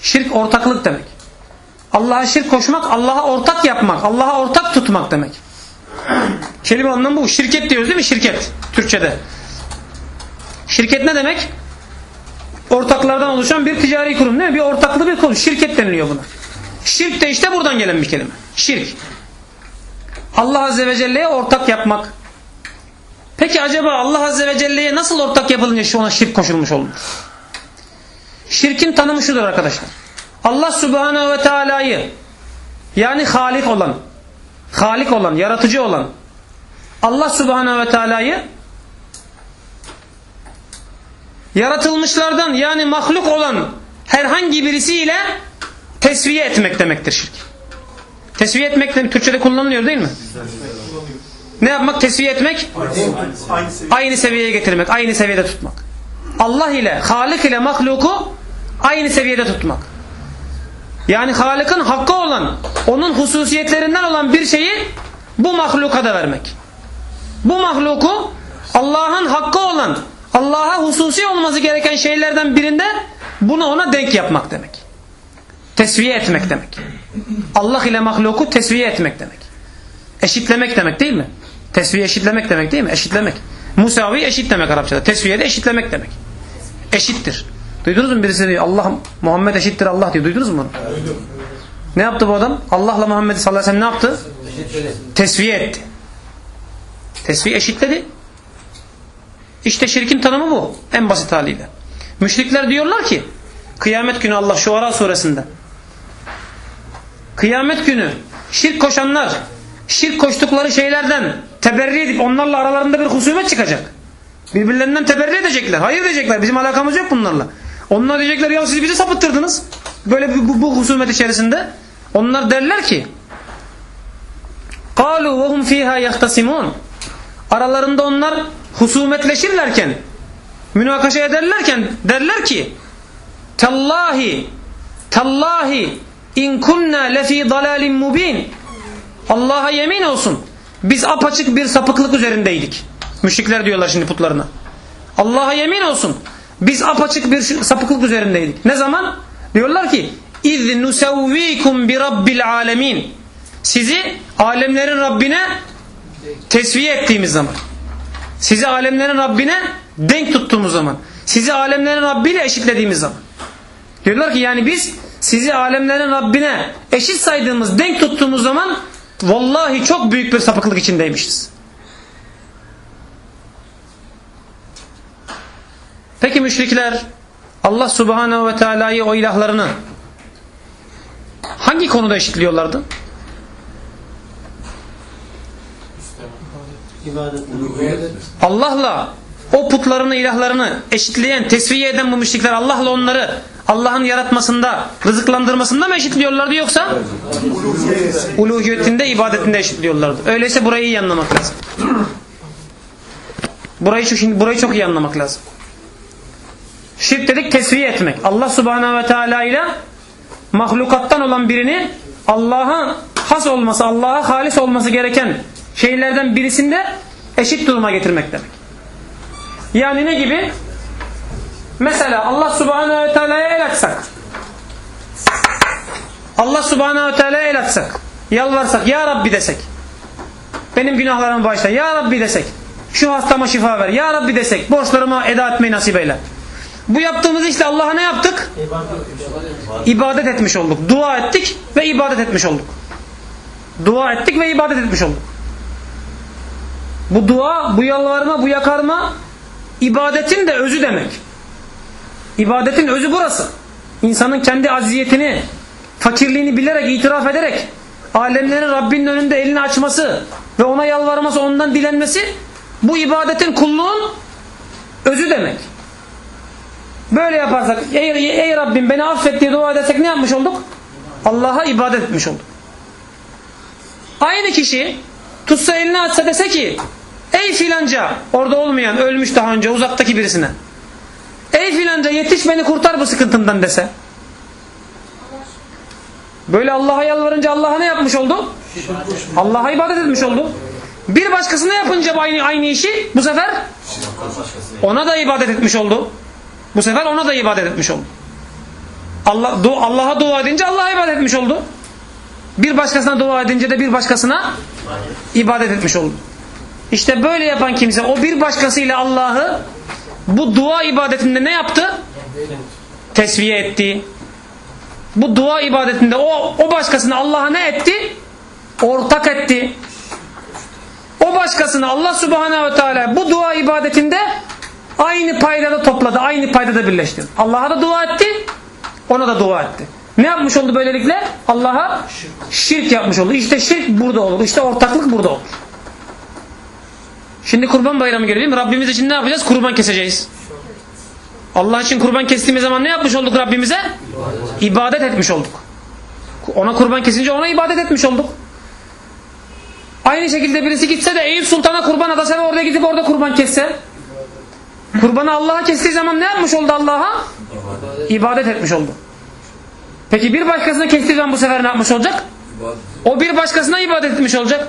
Şirk ortaklık demek. Allah'a şirk koşmak, Allah'a ortak yapmak, Allah'a ortak tutmak demek. Kelime anlamı bu. Şirket diyoruz değil mi? Şirket. Türkçede. Şirket ne demek? Ortaklardan oluşan bir ticari kurum değil mi? Bir ortaklı bir kurum. Şirket deniliyor buna. Şirk de işte buradan gelen bir kelime. Şirk. Allah Azze ve Celle'ye ortak yapmak. Peki acaba Allah Azze ve Celle'ye nasıl ortak yapılınca şu ona şirk koşulmuş olmuş? Şirkin tanımı şudur arkadaşlar. Allah Subhanahu ve Teala'yı yani Halik olan, Halik olan, yaratıcı olan Allah Subhanahu ve Teala'yı yaratılmışlardan yani mahluk olan herhangi birisiyle tesviye etmek demektir şirk. Tesviye etmek de Türkçe'de kullanılıyor değil mi? Ne yapmak? Tesviye etmek? Aynı seviyeye getirmek, aynı seviyede tutmak. Allah ile, Halik ile mahluku aynı seviyede tutmak. Yani Halık'ın hakkı olan, onun hususiyetlerinden olan bir şeyi bu mahluka da vermek. Bu mahluku Allah'ın hakkı olan, Allah'a hususi olması gereken şeylerden birinde bunu ona denk yapmak demek. Tesviye etmek demek. Allah ile mahluku tesviye etmek demek. Eşitlemek demek değil mi? Tesviye eşitlemek demek değil mi? Eşitlemek. Musavi eşit demek Arapçada. Tesviye de eşitlemek demek. Eşittir. Duydunuz mu birisi diyor Allah Muhammed eşittir Allah diyor. Duydunuz mu bunu? Ne yaptı bu adam? Allah'la Muhammed sallallahu aleyhi ve sellem ne yaptı? Tesviye etti. Tesviye eşitledi. İşte şirkin tanımı bu. En basit haliyle. Müşrikler diyorlar ki kıyamet günü Allah Şuara suresinde kıyamet günü şirk koşanlar şirk koştukları şeylerden teberri edip onlarla aralarında bir husumet çıkacak. Birbirlerinden teberri edecekler. Hayır diyecekler. Bizim alakamız yok bunlarla. Onlar diyecekler ya siz bizi sapıttırdınız. Böyle bu, bu, bu husumet içerisinde. Onlar derler ki قَالُوا وَهُمْ ف۪يهَا يَخْتَسِمُونَ Aralarında onlar husumetleşirlerken, münakaşa ederlerken derler ki Tellahi Tellahi in kunna lefi dalalin mubin Allah'a yemin olsun biz apaçık bir sapıklık üzerindeydik. Müşrikler diyorlar şimdi putlarına. Allah'a yemin olsun biz apaçık bir sapıklık üzerindeydik. Ne zaman? Diyorlar ki iz nusevvikum bi rabbil alemin sizi alemlerin Rabbine tesviye ettiğimiz zaman. Sizi alemlerin Rabbine denk tuttuğumuz zaman. Sizi alemlerin Rabbiyle eşitlediğimiz zaman. Diyorlar ki yani biz sizi alemlerin Rabbine eşit saydığımız, denk tuttuğumuz zaman vallahi çok büyük bir sapıklık içindeymişiz. Peki müşrikler Allah Subhanahu ve Teala'yı o ilahlarını hangi konuda eşitliyorlardı? Allah'la o putlarını, ilahlarını eşitleyen, tesviye eden bu müşrikler Allah'la onları Allah'ın yaratmasında, rızıklandırmasında mı eşitliyorlardı yoksa uluhiyetinde, ibadetinde eşitliyorlardı. Öyleyse burayı iyi anlamak lazım. Burayı, şu- şimdi burayı çok iyi anlamak lazım. Şirk dedik tesviye etmek. Allah Subhanahu ve Teala ile mahlukattan olan birini Allah'a has olması, Allah'a halis olması gereken şeylerden birisinde eşit duruma getirmek demek. Yani ne gibi? Mesela Allah Subhanahu ve Teala'ya el açsak. Allah Subhanahu ve Teala'ya el açsak. Yalvarsak. Ya Rabbi desek. Benim günahlarımı bağışla. Ya Rabbi desek. Şu hastama şifa ver. Ya Rabbi desek. Borçlarımı eda etmeyi nasip eyle. Bu yaptığımız işte Allah'a ne yaptık? İbadet etmiş olduk. Dua ettik ve ibadet etmiş olduk. Dua ettik ve ibadet etmiş olduk. Bu dua, bu yalvarma, bu yakarma ibadetin de özü demek. İbadetin özü burası. İnsanın kendi aziyetini, fakirliğini bilerek, itiraf ederek alemlerin Rabbinin önünde elini açması ve ona yalvarması, ondan dilenmesi bu ibadetin kulluğun özü demek. Böyle yaparsak ey, ey Rabbim beni affet diye dua edersek ne yapmış olduk? Allah'a ibadet etmiş olduk. Aynı kişi tutsa elini açsa dese ki ey filanca orada olmayan ölmüş daha önce uzaktaki birisine ey filanca yetiş beni kurtar bu sıkıntımdan dese böyle Allah'a yalvarınca Allah'a ne yapmış oldu? Allah'a ibadet etmiş oldu. Bir başkasına yapınca aynı, aynı işi bu sefer ona da ibadet etmiş oldu. Bu sefer ona da ibadet etmiş oldu. Allah du- Allah'a dua edince Allah'a ibadet etmiş oldu. Bir başkasına dua edince de bir başkasına ibadet etmiş oldu. İşte böyle yapan kimse o bir başkasıyla Allah'ı bu dua ibadetinde ne yaptı? Tesviye etti. Bu dua ibadetinde o, o başkasını Allah'a ne etti? Ortak etti. O başkasını Allah Subhanahu ve Teala bu dua ibadetinde aynı paydada topladı, aynı paydada birleştirdi. Allah'a da dua etti, ona da dua etti. Ne yapmış oldu böylelikle? Allah'a şirk yapmış oldu. İşte şirk burada olur. İşte ortaklık burada olur. Şimdi kurban bayramı geliyor? Rabbimiz için ne yapacağız? Kurban keseceğiz. Allah için kurban kestiğimiz zaman ne yapmış olduk Rabbimize? İbadet etmiş olduk. Ona kurban kesince ona ibadet etmiş olduk. Aynı şekilde birisi gitse de Eyüp Sultan'a kurban adasa ve orada gidip orada kurban kesse kurbanı Allah'a kestiği zaman ne yapmış oldu Allah'a? İbadet etmiş oldu. Peki bir başkasına kestiği zaman bu sefer ne yapmış olacak? O bir başkasına ibadet etmiş olacak.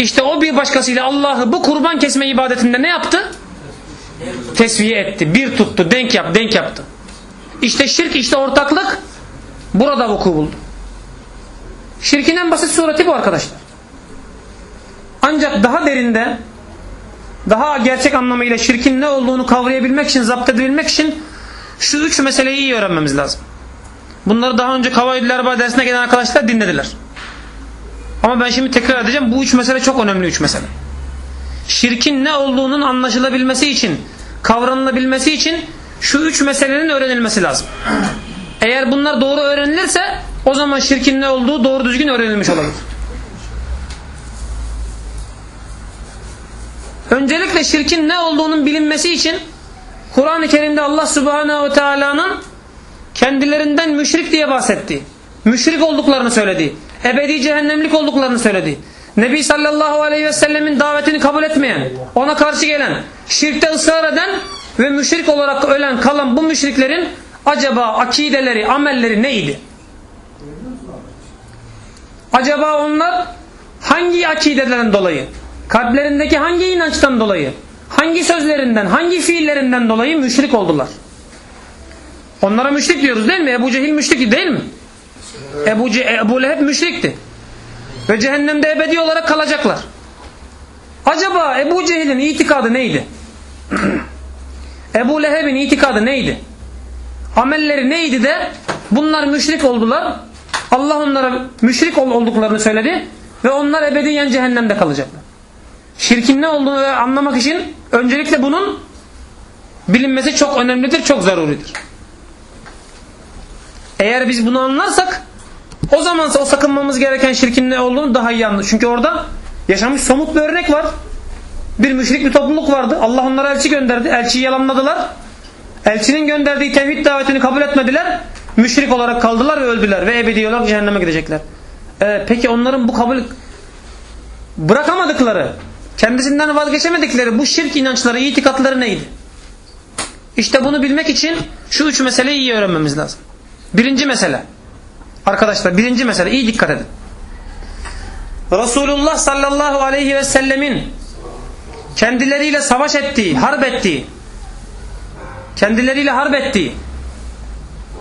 İşte o bir başkasıyla Allah'ı bu kurban kesme ibadetinde ne yaptı? Tesviye etti. Bir tuttu. Denk yap, denk yaptı. İşte şirk, işte ortaklık burada vuku buldu. Şirkin en basit sureti bu arkadaşlar. Ancak daha derinde daha gerçek anlamıyla şirkin ne olduğunu kavrayabilmek için, zapt edebilmek için şu üç meseleyi iyi öğrenmemiz lazım. Bunları daha önce Kavaydül Erba dersine gelen arkadaşlar dinlediler. Ama ben şimdi tekrar edeceğim. Bu üç mesele çok önemli üç mesele. Şirkin ne olduğunun anlaşılabilmesi için, kavranılabilmesi için şu üç meselenin öğrenilmesi lazım. Eğer bunlar doğru öğrenilirse o zaman şirkin ne olduğu doğru düzgün öğrenilmiş olabilir. Öncelikle şirkin ne olduğunun bilinmesi için Kur'an-ı Kerim'de Allah Subhanahu Teala'nın kendilerinden müşrik diye bahsetti. Müşrik olduklarını söyledi. Ebedi cehennemlik olduklarını söyledi. Nebi sallallahu aleyhi ve sellemin davetini kabul etmeyen, ona karşı gelen, şirkte ısrar eden ve müşrik olarak ölen kalan bu müşriklerin acaba akideleri, amelleri neydi? Acaba onlar hangi akideden dolayı, kalplerindeki hangi inançtan dolayı, hangi sözlerinden, hangi fiillerinden dolayı müşrik oldular? Onlara müşrik diyoruz değil mi? Ebu Cehil müşrikti değil mi? Ebu, Ce Ebu Leheb müşrikti. Ve cehennemde ebedi olarak kalacaklar. Acaba Ebu Cehil'in itikadı neydi? Ebu Leheb'in itikadı neydi? Amelleri neydi de Bunlar müşrik oldular. Allah onlara müşrik ol- olduklarını söyledi ve onlar ebediyen cehennemde kalacaklar. Şirkin ne olduğunu anlamak için öncelikle bunun bilinmesi çok önemlidir, çok zaruridir. Eğer biz bunu anlarsak o zaman o sakınmamız gereken şirkin ne olduğunu daha iyi anlarız. Çünkü orada yaşamış somut bir örnek var. Bir müşrik bir topluluk vardı. Allah onlara elçi gönderdi. Elçiyi yalanladılar. Elçinin gönderdiği tevhid davetini kabul etmediler. Müşrik olarak kaldılar ve öldüler. Ve ebedi olarak cehenneme gidecekler. Ee, peki onların bu kabul bırakamadıkları, kendisinden vazgeçemedikleri bu şirk inançları, itikatları neydi? İşte bunu bilmek için şu üç meseleyi iyi öğrenmemiz lazım. Birinci mesele. Arkadaşlar birinci mesele iyi dikkat edin. Resulullah sallallahu aleyhi ve sellemin kendileriyle savaş ettiği, harp ettiği, kendileriyle harp ettiği,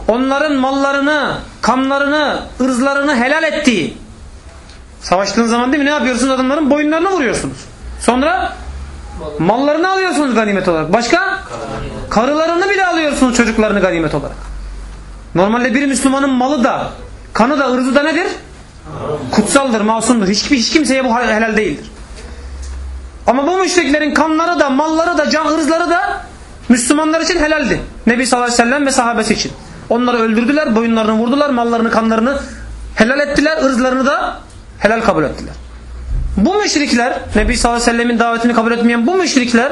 onların mallarını, kanlarını, ırzlarını helal ettiği, savaştığın zaman değil mi ne yapıyorsunuz adamların? Boyunlarını vuruyorsunuz. Sonra mallarını alıyorsunuz ganimet olarak. Başka? Karılarını bile alıyorsunuz çocuklarını ganimet olarak. Normalde bir Müslümanın malı da, kanı da, ırzı da nedir? Kutsaldır, masumdur. Hiç, hiç kimseye bu helal değildir. Ama bu müşriklerin kanları da, malları da, can ırzları da Müslümanlar için helaldi. Nebi sallallahu aleyhi ve sellem ve sahabesi için. Onları öldürdüler, boyunlarını vurdular, mallarını, kanlarını helal ettiler, ırzlarını da helal kabul ettiler. Bu müşrikler, Nebi sallallahu aleyhi ve sellemin davetini kabul etmeyen bu müşrikler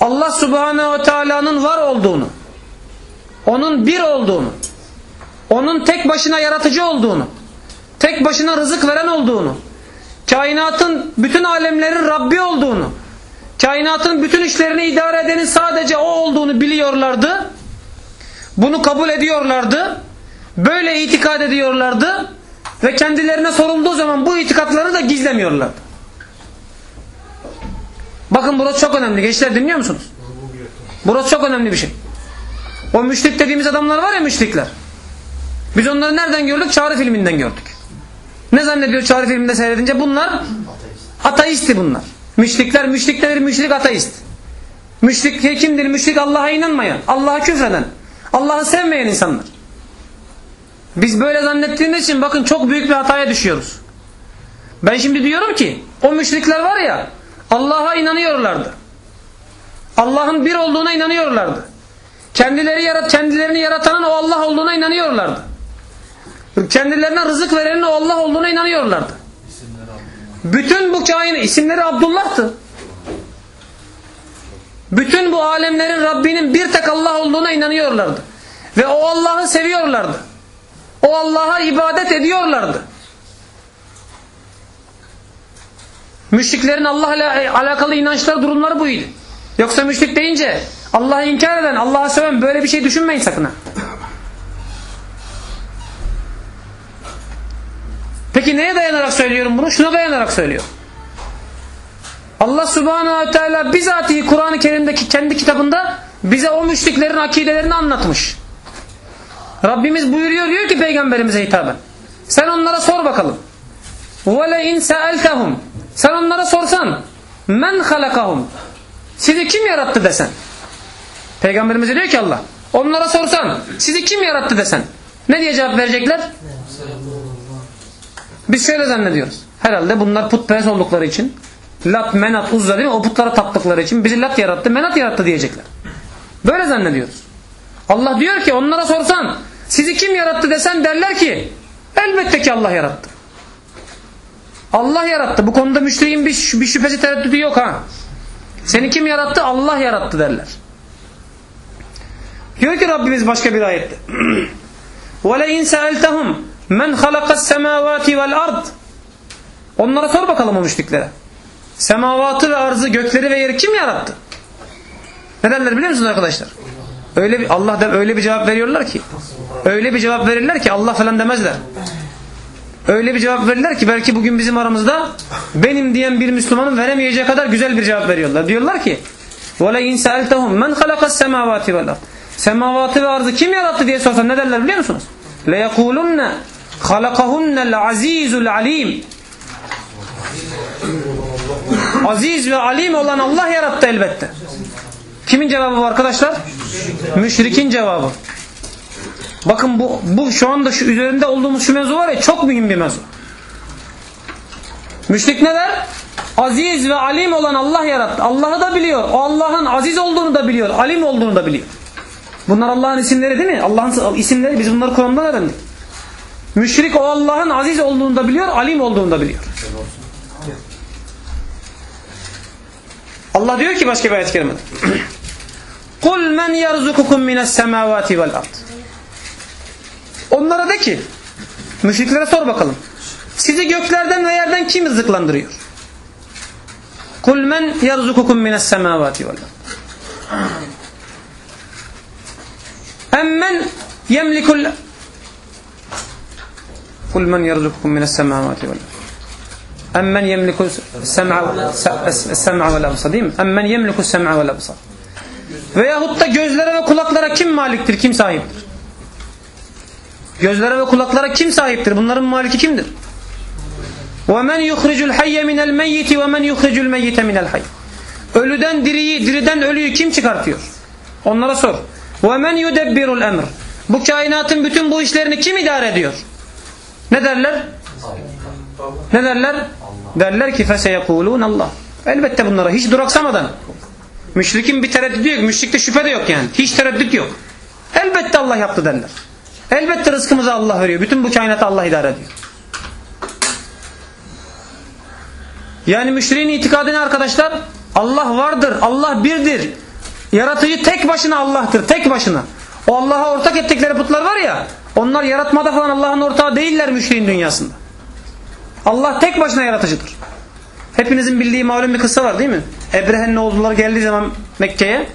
Allah subhanehu ve teala'nın var olduğunu, onun bir olduğunu, onun tek başına yaratıcı olduğunu, tek başına rızık veren olduğunu, kainatın bütün alemlerin Rabbi olduğunu, kainatın bütün işlerini idare edenin sadece o olduğunu biliyorlardı. Bunu kabul ediyorlardı. Böyle itikad ediyorlardı. Ve kendilerine sorulduğu zaman bu itikatları da gizlemiyorlardı. Bakın burası çok önemli. Gençler dinliyor musunuz? Burası çok önemli bir şey. O müşrik dediğimiz adamlar var ya müşrikler. Biz onları nereden gördük? Çağrı filminden gördük. Ne zannediyor Çağrı filminde seyredince? Bunlar ateisti bunlar. Müşrikler, müşrik nedir? Müşrik ateist. Müşrik kimdir? Müşrik Allah'a inanmayan, Allah'a küfreden, Allah'ı sevmeyen insanlar. Biz böyle zannettiğimiz için bakın çok büyük bir hataya düşüyoruz. Ben şimdi diyorum ki o müşrikler var ya Allah'a inanıyorlardı. Allah'ın bir olduğuna inanıyorlardı. Kendileri yarat, kendilerini yaratanın o Allah olduğuna inanıyorlardı. Kendilerine rızık verenin o Allah olduğuna inanıyorlardı. Bütün bu kain isimleri Abdullah'tı. Bütün bu alemlerin Rabbinin bir tek Allah olduğuna inanıyorlardı. Ve o Allah'ı seviyorlardı. O Allah'a ibadet ediyorlardı. Müşriklerin Allah ile alakalı inançları durumları buydu. Yoksa müşrik deyince Allah'ı inkar eden, Allah'ı seven böyle bir şey düşünmeyin sakın ha. Peki neye dayanarak söylüyorum bunu? Şuna dayanarak söylüyorum. Allah subhanahu ve teala bizatihi Kur'an-ı Kerim'deki kendi kitabında bize o müşriklerin akidelerini anlatmış. Rabbimiz buyuruyor diyor ki peygamberimize hitaben. Sen onlara sor bakalım. وَلَاِنْ سَأَلْتَهُمْ Sen onlara sorsan men halakahum Sizi kim yarattı desen. Peygamberimize diyor ki Allah. Onlara sorsan sizi kim yarattı desen. Ne diye cevap verecekler? Biz şöyle zannediyoruz. Herhalde bunlar putperest oldukları için Lat, Menat, Uzza değil mi? O putlara taptıkları için bizi Lat yarattı, Menat yarattı diyecekler. Böyle zannediyoruz. Allah diyor ki onlara sorsan sizi kim yarattı desen derler ki elbette ki Allah yarattı. Allah yarattı. Bu konuda müşriğin bir, bir şüphesi tereddütü yok ha. Seni kim yarattı? Allah yarattı derler. Diyor ki Rabbimiz başka bir ayette. وَلَاِنْ سَأَلْتَهُمْ مَنْ خَلَقَ السَّمَاوَاتِ وَالْأَرْضِ Onlara sor bakalım o müşriklere. Semavatı ve arzı, gökleri ve yeri kim yarattı? Ne derler biliyor musunuz arkadaşlar? Öyle bir Allah der öyle bir cevap veriyorlar ki öyle bir cevap verirler ki Allah falan demezler. Öyle bir cevap verirler ki belki bugün bizim aramızda benim diyen bir Müslümanın veremeyeceği kadar güzel bir cevap veriyorlar. Diyorlar ki وَلَاِنْ سَأَلْتَهُمْ مَنْ خَلَقَ السَّمَاوَاتِ وَالْأَرْضِ Semavatı ve arzı kim yarattı diye sorsan ne derler biliyor musunuz? لَيَقُولُنَّ خَلَقَهُنَّ الْعَز۪يزُ الْعَل۪يمُ Aziz ve alim olan Allah yarattı elbette. Kimin cevabı bu arkadaşlar? Müşrikin cevabı. Bakın bu, bu şu anda şu üzerinde olduğumuz şu mevzu var ya çok mühim bir mevzu. Müşrik ne der? Aziz ve alim olan Allah yarattı. Allah'ı da biliyor. O Allah'ın aziz olduğunu da biliyor. Alim olduğunu da biliyor. Bunlar Allah'ın isimleri değil mi? Allah'ın isimleri biz bunları Kur'an'dan öğrendik. Müşrik o Allah'ın aziz olduğunu da biliyor, alim olduğunu da biliyor. Allah diyor ki başka bir ayet-i kerimede. Men yerzukukum mines semavati vel ard. Onlara de ki müşriklere sor bakalım. Sizi göklerden ve yerden kim rızıklandırıyor? Men yerzukukum mines semavati vel ard Emmen yemlikul Kul men yerzukukum mines semavati vel ard. Emmen yemliku sem'a sem'a vel absar değil mi? Emmen yemliku sem'a vel absar. Veyahut da gözlere ve kulaklara kim maliktir, kim sahiptir? Gözlere ve kulaklara kim sahiptir? Bunların maliki kimdir? وَمَنْ يُخْرِجُ الْحَيَّ مِنَ الْمَيِّتِ وَمَنْ يُخْرِجُ الْمَيِّتَ مِنَ الْحَيِّ Ölüden diriyi, diriden ölüyü kim çıkartıyor? Onlara sor. Ve men yudebbirul emr. Bu kainatın bütün bu işlerini kim idare ediyor? Ne derler? Ne derler? Derler ki feseyekulun Allah. Elbette bunlara hiç duraksamadan. Müşrikin bir tereddüdü yok. Müşrikte şüphe de yok yani. Hiç tereddüt yok. Elbette Allah yaptı derler. Elbette rızkımızı Allah veriyor. Bütün bu kainatı Allah idare ediyor. Yani müşriğin itikadını arkadaşlar Allah vardır, Allah birdir. Yaratıcı tek başına Allah'tır, tek başına. O Allah'a ortak ettikleri putlar var ya, onlar yaratmada falan Allah'ın ortağı değiller müşriğin dünyasında. Allah tek başına yaratıcıdır. Hepinizin bildiği malum bir kıssa var değil mi? Ebrehe'nin oğulları geldiği zaman Mekke'ye.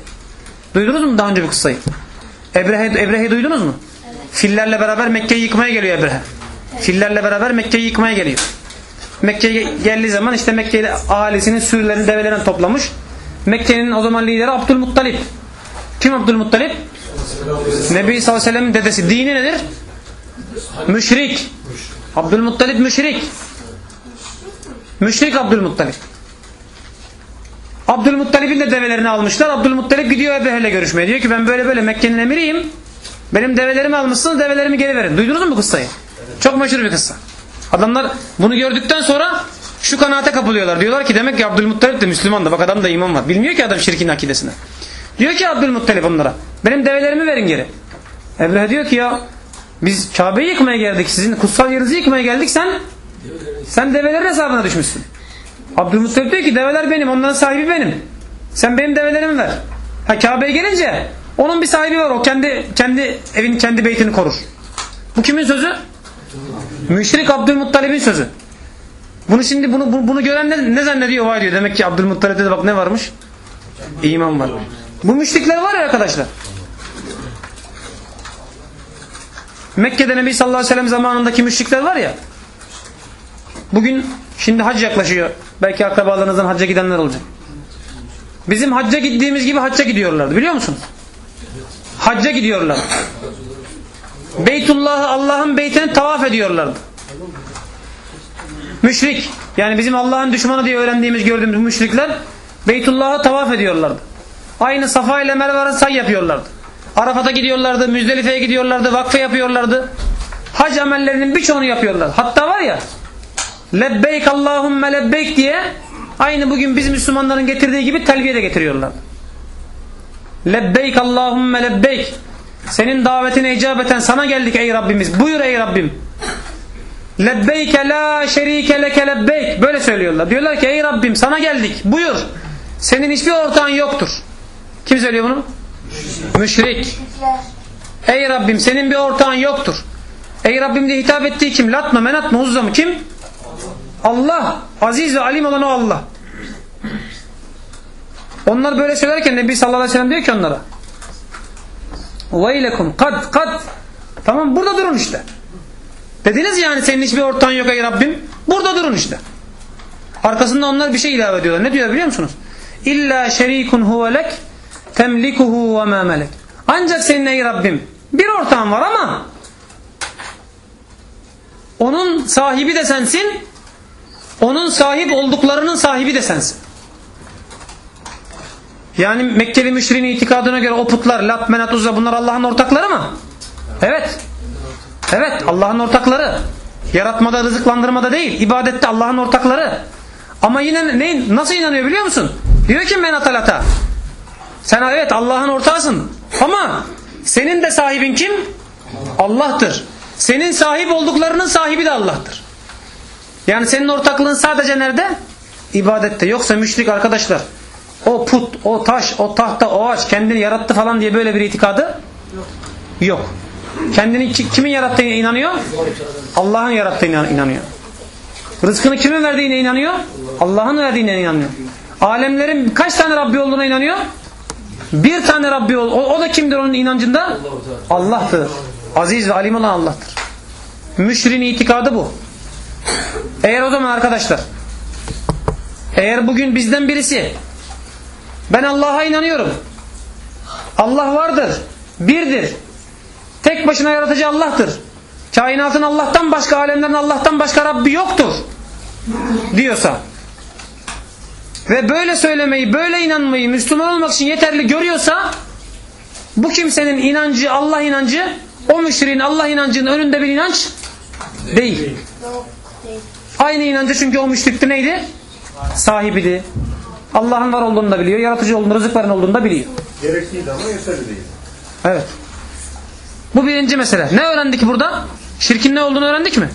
Duydunuz mu daha önce bu kıssayı? Ebrehe, Ebrehe'yi duydunuz mu? Fillerle beraber Mekke'yi yıkmaya geliyor Ebrehe. Fillerle beraber Mekke'yi yıkmaya geliyor. Mekke'ye geldiği zaman işte Mekke'de ahalisinin sürülerini develerini toplamış. Mekke'nin o zaman lideri Abdülmuttalip. Kim Abdülmuttalip? Nebi sallallahu aleyhi ve sellem'in dedesi. Dini nedir? Müşrik. Abdülmuttalip müşrik. Müşrik Abdülmuttalip. Abdülmuttalip'in de develerini almışlar. Abdülmuttalip gidiyor Ebrehe'yle görüşmeye. Diyor ki ben böyle böyle Mekke'nin emiriyim. Benim develerimi almışsınız develerimi geri verin. Duydunuz mu bu kıssayı? Çok meşhur bir kıssa. Adamlar bunu gördükten sonra şu kanaate kapılıyorlar. Diyorlar ki demek ki Abdülmuttalip de Müslüman da. Bak adam da iman var. Bilmiyor ki adam şirkin akidesine. Diyor ki Abdülmuttalip onlara. Benim develerimi verin geri. Ebrehe diyor ki ya biz Kabe'yi yıkmaya geldik. Sizin kutsal yerinizi yıkmaya geldik. Sen sen develerin hesabına düşmüşsün. Abdülmuttalip diyor ki develer benim. Onların sahibi benim. Sen benim develerimi ver. Ha Kabe'ye gelince onun bir sahibi var. O kendi kendi evin kendi beytini korur. Bu kimin sözü? Müşrik Abdülmuttalib'in sözü. Bunu şimdi bunu bunu, bunu gören ne, ne zannediyor? Vay diyor. Demek ki Abdülmuttalib'de de bak ne varmış? İman var. Bu müşrikler var ya arkadaşlar. Mekke'de Nebi sallallahu aleyhi ve sellem zamanındaki müşrikler var ya. Bugün şimdi hac yaklaşıyor. Belki akrabalarınızdan hacca gidenler olacak. Bizim hacca gittiğimiz gibi hacca gidiyorlardı biliyor musunuz? Hacca gidiyorlar. Beytullah'ı Allah'ın beytini tavaf ediyorlardı. Müşrik. Yani bizim Allah'ın düşmanı diye öğrendiğimiz gördüğümüz müşrikler Beytullah'ı tavaf ediyorlardı. Aynı Safa ile Merve'ye say yapıyorlardı. Arafat'a gidiyorlardı, Müzdelife'ye gidiyorlardı, vakfe yapıyorlardı. Hac amellerinin birçoğunu yapıyorlar. Hatta var ya Lebbeyk Allahümme lebbeyk diye aynı bugün biz Müslümanların getirdiği gibi telbiye de getiriyorlar. Lebbeyk Allahümme lebbeyk senin davetine icabeten sana geldik ey Rabbimiz. Buyur ey Rabbim. Lebbeyke la şerike leke lebbeyk. Böyle söylüyorlar. Diyorlar ki ey Rabbim sana geldik. Buyur. Senin hiçbir ortağın yoktur. Kim söylüyor bunu? Müşrik. Ey Rabbim senin bir ortağın yoktur. Ey Rabbim diye hitap ettiği kim? Lat mı, menat mı, uzza mı? Kim? Allah. Aziz ve alim olan o Allah. Onlar böyle söylerken Nebi sallallahu aleyhi ve sellem diyor ki onlara. Veylekum kad kad. Tamam burada durun işte. Dediniz yani senin hiçbir ortağın yok ey Rabbim. Burada durun işte. Arkasında onlar bir şey ilave ediyorlar. Ne diyor biliyor musunuz? İlla şerikun huvelek temlikuhu ve ma melek. Ancak senin ey Rabbim bir ortağın var ama onun sahibi de sensin. Onun sahip olduklarının sahibi de sensin. Yani Mekkeli müşriğin itikadına göre o putlar, Lat, Menat, Uzza bunlar Allah'ın ortakları mı? Evet. Evet Allah'ın ortakları. Yaratmada, rızıklandırmada değil. ibadette Allah'ın ortakları. Ama yine ne, nasıl inanıyor biliyor musun? Diyor ki men atalata. Sen evet Allah'ın ortağısın. Ama senin de sahibin kim? Allah'tır. Senin sahip olduklarının sahibi de Allah'tır. Yani senin ortaklığın sadece nerede? İbadette. Yoksa müşrik arkadaşlar o put, o taş, o tahta, o ağaç kendini yarattı falan diye böyle bir itikadı yok. Kendini ki- kimin yarattığına inanıyor? Allah'ın yarattığına inanıyor. Rızkını kimin verdiğine inanıyor? Allah'ın verdiğine inanıyor. Alemlerin kaç tane Rabbi olduğuna inanıyor? Bir tane Rabbi ol. O, o da kimdir onun inancında? Allah'tır. Aziz ve alim olan Allah'tır. Müşrin itikadı bu. Eğer o zaman arkadaşlar eğer bugün bizden birisi ben Allah'a inanıyorum. Allah vardır. Birdir. Tek başına yaratıcı Allah'tır. Kainatın Allah'tan başka, alemlerin Allah'tan başka Rabbi yoktur. Diyorsa ve böyle söylemeyi, böyle inanmayı Müslüman olmak için yeterli görüyorsa bu kimsenin inancı, Allah inancı o müşriğin Allah inancının önünde bir inanç değil. Aynı inancı çünkü o müşrikti neydi? Sahibiydi. Allah'ın var olduğunu da biliyor, yaratıcı olduğunu, rızık veren olduğunu da biliyor. Gerekliydi ama yeterli değil. Evet. Bu birinci mesele. Ne öğrendik burada? Şirkin ne olduğunu öğrendik mi?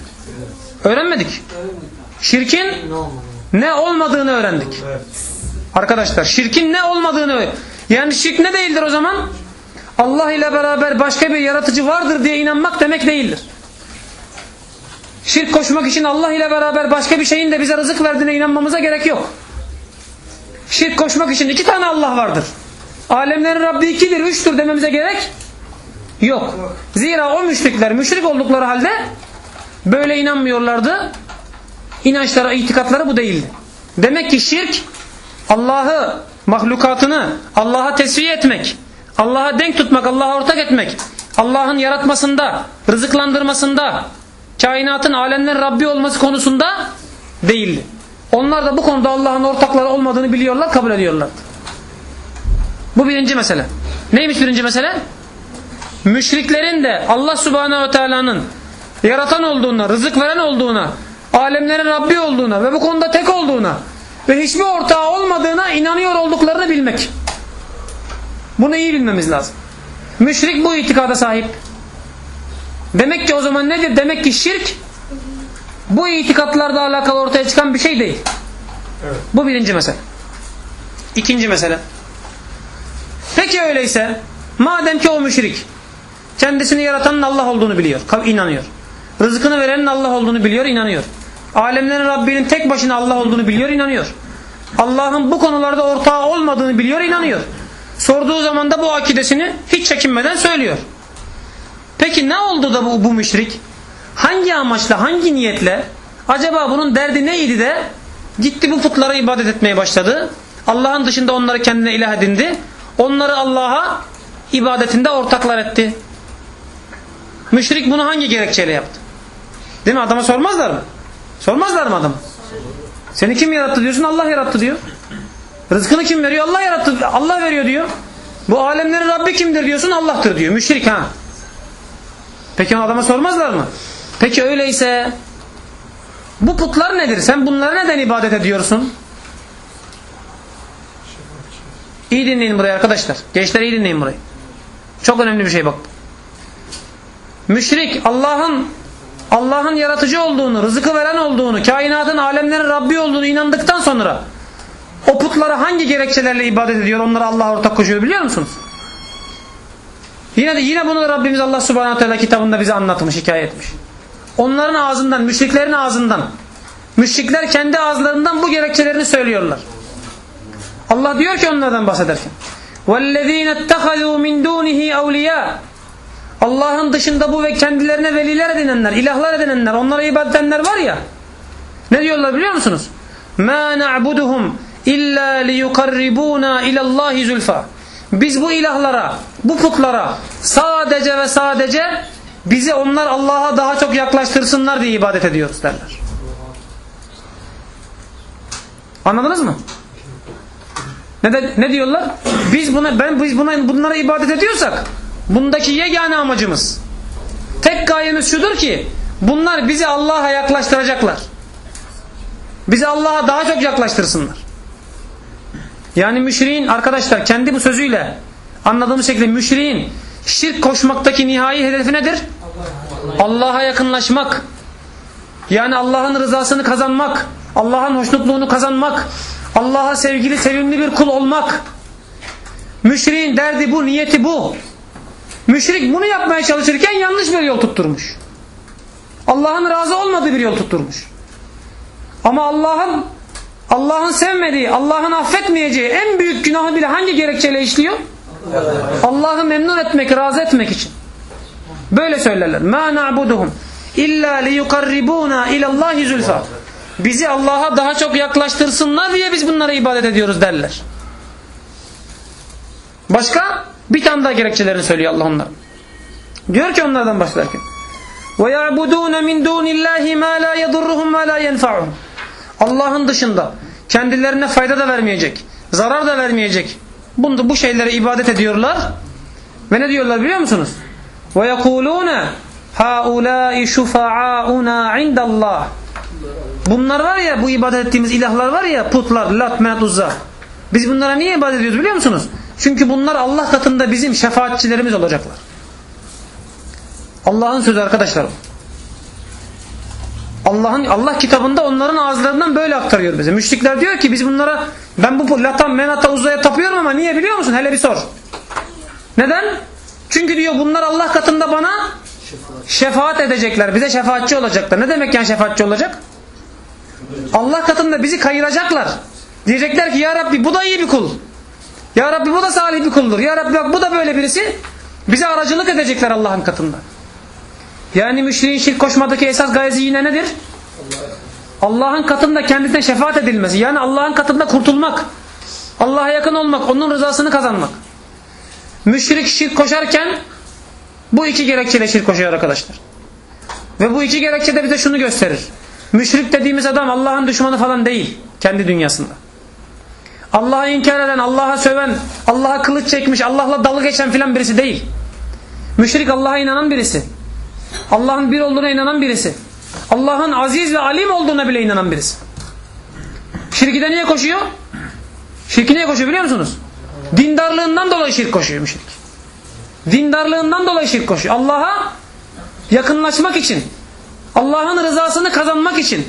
Öğrenmedik. Şirkin Ne olmadı? ne olmadığını öğrendik. Arkadaşlar şirkin ne olmadığını. Yani şirk ne değildir o zaman? Allah ile beraber başka bir yaratıcı vardır diye inanmak demek değildir. Şirk koşmak için Allah ile beraber başka bir şeyin de bize rızık verdiğine inanmamıza gerek yok. Şirk koşmak için iki tane Allah vardır. Alemlerin Rabbi ikidir, üçtür dememize gerek yok. Zira o müşrikler müşrik oldukları halde böyle inanmıyorlardı. İnançları, itikatları bu değildi. Demek ki şirk Allah'ı, mahlukatını Allah'a tesviye etmek, Allah'a denk tutmak, Allah'a ortak etmek, Allah'ın yaratmasında, rızıklandırmasında, kainatın alemlerin Rabbi olması konusunda değildi. Onlar da bu konuda Allah'ın ortakları olmadığını biliyorlar, kabul ediyorlar. Bu birinci mesele. Neymiş birinci mesele? Müşriklerin de Allah Subhanahu ve Teala'nın yaratan olduğuna, rızık veren olduğuna, alemlerin Rabbi olduğuna ve bu konuda tek olduğuna ve hiçbir ortağı olmadığına inanıyor olduklarını bilmek. Bunu iyi bilmemiz lazım. Müşrik bu itikada sahip. Demek ki o zaman nedir? Demek ki şirk bu itikatlarla alakalı ortaya çıkan bir şey değil. Bu birinci mesele. İkinci mesele. Peki öyleyse madem ki o müşrik kendisini yaratanın Allah olduğunu biliyor, inanıyor. Rızkını verenin Allah olduğunu biliyor, inanıyor. Alemlerin Rabbinin tek başına Allah olduğunu biliyor, inanıyor. Allah'ın bu konularda ortağı olmadığını biliyor, inanıyor. Sorduğu zaman da bu akidesini hiç çekinmeden söylüyor. Peki ne oldu da bu, bu müşrik? Hangi amaçla, hangi niyetle? Acaba bunun derdi neydi de gitti bu putlara ibadet etmeye başladı. Allah'ın dışında onları kendine ilah edindi. Onları Allah'a ibadetinde ortaklar etti. Müşrik bunu hangi gerekçeyle yaptı? Değil mi? Adama sormazlar mı? Sormazlar mı adama? Seni kim yarattı diyorsun? Allah yarattı diyor. Rızkını kim veriyor? Allah yarattı. Allah veriyor diyor. Bu alemlerin Rabbi kimdir diyorsun? Allah'tır diyor. Müşrik ha. Peki o adama sormazlar mı? Peki öyleyse bu putlar nedir? Sen bunlara neden ibadet ediyorsun? İyi dinleyin burayı arkadaşlar. Gençler iyi dinleyin burayı. Çok önemli bir şey bak müşrik Allah'ın Allah'ın yaratıcı olduğunu, rızkı veren olduğunu, kainatın, alemlerin Rabbi olduğunu inandıktan sonra o putlara hangi gerekçelerle ibadet ediyor? Onlara Allah ortak koşuyor biliyor musunuz? Yine de yine bunu da Rabbimiz Allah Subhanahu Teala kitabında bize anlatmış, hikaye etmiş. Onların ağzından, müşriklerin ağzından, müşrikler kendi ağızlarından bu gerekçelerini söylüyorlar. Allah diyor ki onlardan bahsederken: "Vellezîne ittehazû min dûnihi evliyâ" Allah'ın dışında bu ve kendilerine veliler edinenler, ilahlar edinenler, onlara ibadet edenler var ya ne diyorlar biliyor musunuz? مَا نَعْبُدُهُمْ اِلَّا لِيُقَرِّبُونَا اِلَى اللّٰهِ زُلْفَى Biz bu ilahlara, bu putlara sadece ve sadece bizi onlar Allah'a daha çok yaklaştırsınlar diye ibadet ediyoruz derler. Anladınız mı? Ne, de, ne diyorlar? Biz buna ben biz buna bunlara ibadet ediyorsak bundaki yegane amacımız Tek gayemiz şudur ki bunlar bizi Allah'a yaklaştıracaklar. Bizi Allah'a daha çok yaklaştırsınlar. Yani müşriğin arkadaşlar kendi bu sözüyle anladığımız şekilde müşriğin şirk koşmaktaki nihai hedefi nedir? Allah'a yakınlaşmak. Yani Allah'ın rızasını kazanmak. Allah'ın hoşnutluğunu kazanmak. Allah'a sevgili sevimli bir kul olmak. Müşriğin derdi bu, niyeti bu. Müşrik bunu yapmaya çalışırken yanlış bir yol tutturmuş. Allah'ın razı olmadığı bir yol tutturmuş. Ama Allah'ın Allah'ın sevmediği, Allah'ın affetmeyeceği en büyük günahı bile hangi gerekçeyle işliyor? Allah'ı memnun etmek, razı etmek için. Böyle söylerler. Ma na'buduhum illa liyukarribuna ilallahi zulfa. Bizi Allah'a daha çok yaklaştırsınlar diye biz bunlara ibadet ediyoruz derler. Başka? Bir tane daha gerekçelerini söylüyor Allah onların. Diyor ki onlardan başlarken. وَيَعْبُدُونَ مِنْ دُونِ اللّٰهِ مَا لَا يَضُرُّهُمْ وَلَا يَنْفَعُهُمْ Allah'ın dışında kendilerine fayda da vermeyecek, zarar da vermeyecek. Bunda bu şeylere ibadet ediyorlar. Ve ne diyorlar biliyor musunuz? وَيَقُولُونَ هَاُولَٰئِ شُفَعَاؤُنَا عِنْدَ اللّٰهِ Bunlar var ya bu ibadet ettiğimiz ilahlar var ya putlar, lat, menat, uzza. Biz bunlara niye ibadet ediyoruz biliyor musunuz? Çünkü bunlar Allah katında bizim şefaatçilerimiz olacaklar. Allah'ın sözü arkadaşlar. Allah'ın Allah kitabında onların ağızlarından böyle aktarıyor bize. Müşrikler diyor ki biz bunlara ben bu lata, menata, uzaya tapıyorum ama niye biliyor musun? Hele bir sor. Neden? Çünkü diyor bunlar Allah katında bana şefaat edecekler. Bize şefaatçi olacaklar. Ne demek yani şefaatçi olacak? Allah katında bizi kayıracaklar. Diyecekler ki ya Rabbi bu da iyi bir kul. Ya Rabbi bu da salih bir kuldur. Ya Rabbi bak bu da böyle birisi. Bize aracılık edecekler Allah'ın katında. Yani müşriğin şirk koşmadaki esas gayesi yine nedir? Allah'ın katında kendisine şefaat edilmesi. Yani Allah'ın katında kurtulmak. Allah'a yakın olmak. Onun rızasını kazanmak. Müşrik şirk koşarken bu iki gerekçeyle şirk koşuyor arkadaşlar. Ve bu iki gerekçe de bize şunu gösterir. Müşrik dediğimiz adam Allah'ın düşmanı falan değil. Kendi dünyasında. Allah'ı inkar eden, Allah'a söven, Allah'a kılıç çekmiş, Allah'la dalga geçen filan birisi değil. Müşrik Allah'a inanan birisi. Allah'ın bir olduğuna inanan birisi. Allah'ın aziz ve alim olduğuna bile inanan birisi. Şirki de niye koşuyor? Şirki niye koşuyor biliyor musunuz? Dindarlığından dolayı şirk koşuyor müşrik. Dindarlığından dolayı şirk koşuyor. Allah'a yakınlaşmak için. Allah'ın rızasını kazanmak için.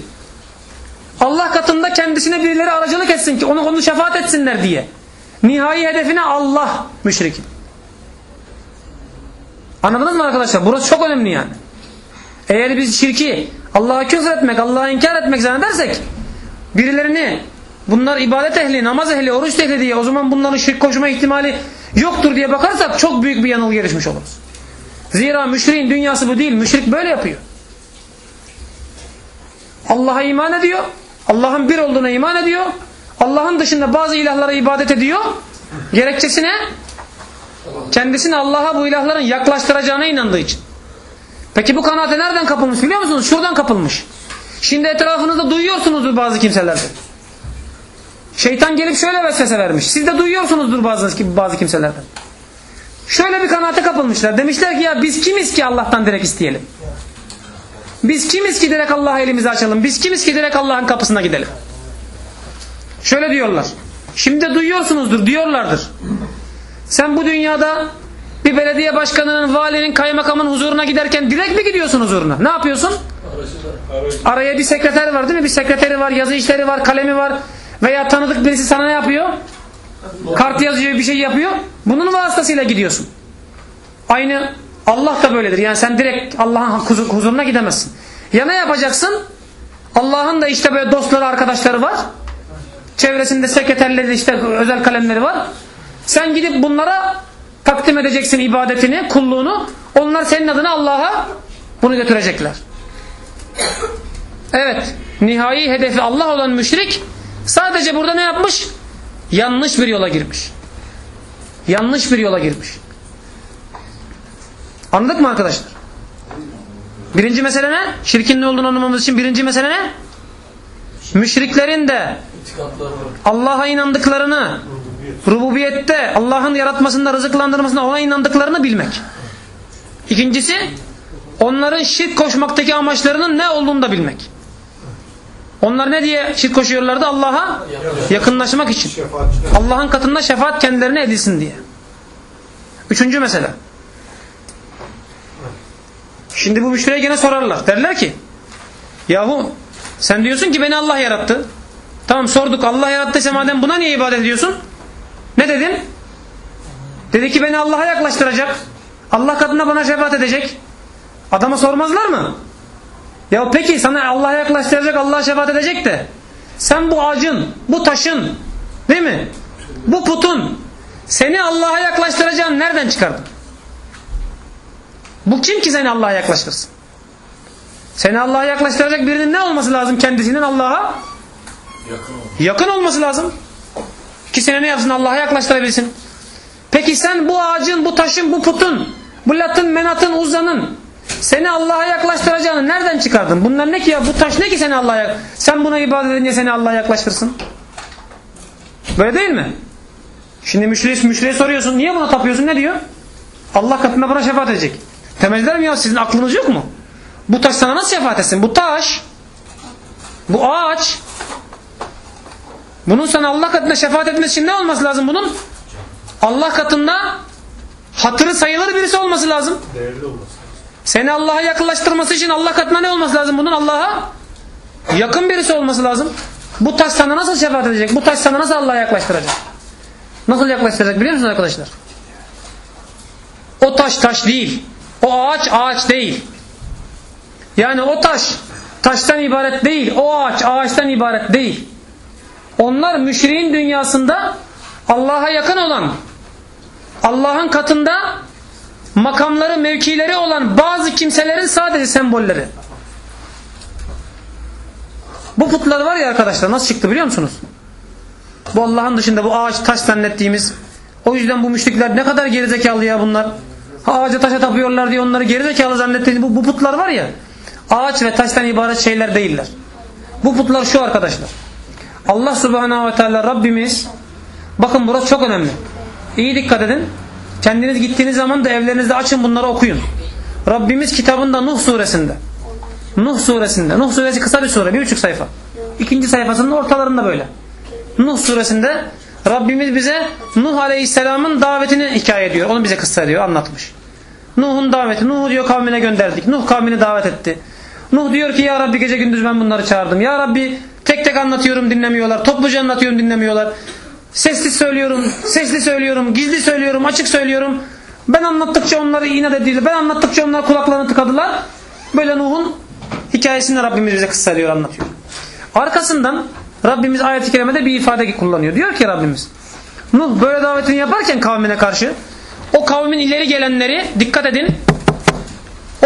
Allah katında kendisine birileri aracılık etsin ki onu onu şefaat etsinler diye. Nihai hedefine Allah müşrikin. Anladınız mı arkadaşlar? Burası çok önemli yani. Eğer biz şirki Allah'a küfür etmek, Allah'a inkar etmek zannedersek birilerini bunlar ibadet ehli, namaz ehli, oruç ehli diye o zaman bunların şirk koşma ihtimali yoktur diye bakarsak çok büyük bir yanılgı erişmiş oluruz. Zira müşriğin dünyası bu değil. Müşrik böyle yapıyor. Allah'a iman ediyor. Allah'ın bir olduğuna iman ediyor. Allah'ın dışında bazı ilahlara ibadet ediyor. Gerekçesine kendisini Allah'a bu ilahların yaklaştıracağına inandığı için. Peki bu kanaate nereden kapılmış biliyor musunuz? Şuradan kapılmış. Şimdi etrafınızda duyuyorsunuzdur bazı kimselerde. Şeytan gelip şöyle vesvese vermiş. Siz de duyuyorsunuzdur bazı, bazı kimselerden. Şöyle bir kanaate kapılmışlar. Demişler ki ya biz kimiz ki Allah'tan direkt isteyelim. Biz kimiz ki direkt Allah'a elimizi açalım. Biz kimiz ki direkt Allah'ın kapısına gidelim. Şöyle diyorlar. Şimdi duyuyorsunuzdur, diyorlardır. Sen bu dünyada bir belediye başkanının, valinin, kaymakamın huzuruna giderken direkt mi gidiyorsun huzuruna? Ne yapıyorsun? Araya bir sekreter var değil mi? Bir sekreteri var, yazı işleri var, kalemi var. Veya tanıdık birisi sana ne yapıyor? Kart yazıyor, bir şey yapıyor. Bunun vasıtasıyla gidiyorsun. Aynı Allah da böyledir. Yani sen direkt Allah'ın huzuruna gidemezsin. Ya ne yapacaksın? Allah'ın da işte böyle dostları, arkadaşları var. Çevresinde sekreterleri, işte özel kalemleri var. Sen gidip bunlara takdim edeceksin ibadetini, kulluğunu. Onlar senin adına Allah'a bunu götürecekler. Evet. Nihai hedefi Allah olan müşrik sadece burada ne yapmış? Yanlış bir yola girmiş. Yanlış bir yola girmiş. Anladık mı arkadaşlar? Birinci mesele ne? Şirkin ne olduğunu anlamamız için birinci mesele ne? Müşriklerin de Allah'a inandıklarını rububiyette Allah'ın yaratmasında rızıklandırmasında ona inandıklarını bilmek. İkincisi onların şirk koşmaktaki amaçlarının ne olduğunu da bilmek. Onlar ne diye şirk koşuyorlardı? Allah'a yakınlaşmak için. Allah'ın katında şefaat kendilerine edilsin diye. Üçüncü mesele. Şimdi bu müşteriye gene sorarlar. Derler ki yahu sen diyorsun ki beni Allah yarattı. Tamam sorduk Allah yarattıysa madem buna niye ibadet ediyorsun? Ne dedin? Dedi ki beni Allah'a yaklaştıracak. Allah katında bana şefaat edecek. Adama sormazlar mı? Ya peki sana Allah'a yaklaştıracak, Allah'a şefaat edecek de sen bu ağacın, bu taşın değil mi? Bu putun seni Allah'a yaklaştıracağını nereden çıkardın? Bu kim ki seni Allah'a yaklaştırsın? Seni Allah'a yaklaştıracak birinin ne olması lazım kendisinin Allah'a? Yakın olması lazım. Ki seni ne yapsın Allah'a yaklaştırabilsin. Peki sen bu ağacın, bu taşın, bu putun, bu latın, menatın, uzanın seni Allah'a yaklaştıracağını nereden çıkardın? Bunlar ne ki ya? Bu taş ne ki seni Allah'a Sen buna ibadet edince seni Allah'a yaklaştırsın. Böyle değil mi? Şimdi müşteri, müşteriye soruyorsun. Niye buna tapıyorsun? Ne diyor? Allah katında bana şefaat edecek. Temelciler mi ya sizin aklınız yok mu? Bu taş sana nasıl şefaat etsin? Bu taş, bu ağaç, bunun sana Allah katında şefaat etmesi için ne olması lazım bunun? Allah katında hatırı sayılır birisi olması lazım. Değerli olması. Seni Allah'a yakınlaştırması için Allah katına ne olması lazım bunun? Allah'a yakın birisi olması lazım. Bu taş sana nasıl şefaat edecek? Bu taş sana nasıl Allah'a yaklaştıracak? Nasıl yaklaştıracak biliyor musunuz arkadaşlar? O taş taş değil. O ağaç ağaç değil. Yani o taş taştan ibaret değil. O ağaç ağaçtan ibaret değil. Onlar müşriğin dünyasında Allah'a yakın olan Allah'ın katında makamları, mevkileri olan bazı kimselerin sadece sembolleri. Bu putlar var ya arkadaşlar nasıl çıktı biliyor musunuz? Bu Allah'ın dışında bu ağaç taş zannettiğimiz o yüzden bu müşrikler ne kadar gerizekalı ya bunlar. Ağaca taşa tapıyorlar diye onları gerizekalı zannettiğimiz bu, bu putlar var ya ağaç ve taştan ibaret şeyler değiller. Bu putlar şu arkadaşlar. Allah subhanahu ve teala Rabbimiz bakın burası çok önemli. İyi dikkat edin. Kendiniz gittiğiniz zaman da evlerinizde açın bunları okuyun. Rabbimiz kitabında Nuh suresinde. Nuh suresinde. Nuh suresi kısa bir sure. Bir buçuk sayfa. İkinci sayfasının ortalarında böyle. Nuh suresinde Rabbimiz bize Nuh aleyhisselamın davetini hikaye ediyor. Onu bize kısa ediyor, anlatmış. Nuh'un daveti. Nuh diyor kavmine gönderdik. Nuh kavmini davet etti. Nuh diyor ki ya Rabbi gece gündüz ben bunları çağırdım. Ya Rabbi tek tek anlatıyorum dinlemiyorlar. Topluca anlatıyorum dinlemiyorlar. Sesli söylüyorum, sesli söylüyorum, gizli söylüyorum, açık söylüyorum. Ben anlattıkça onları inat ediyorlar. Ben anlattıkça onlar kulaklarını tıkadılar. Böyle Nuh'un hikayesini Rabbimiz bize kısa ediyor, anlatıyor. Arkasından Rabbimiz ayet-i kerimede bir ifade kullanıyor. Diyor ki Rabbimiz Nuh böyle davetini yaparken kavmine karşı o kavmin ileri gelenleri dikkat edin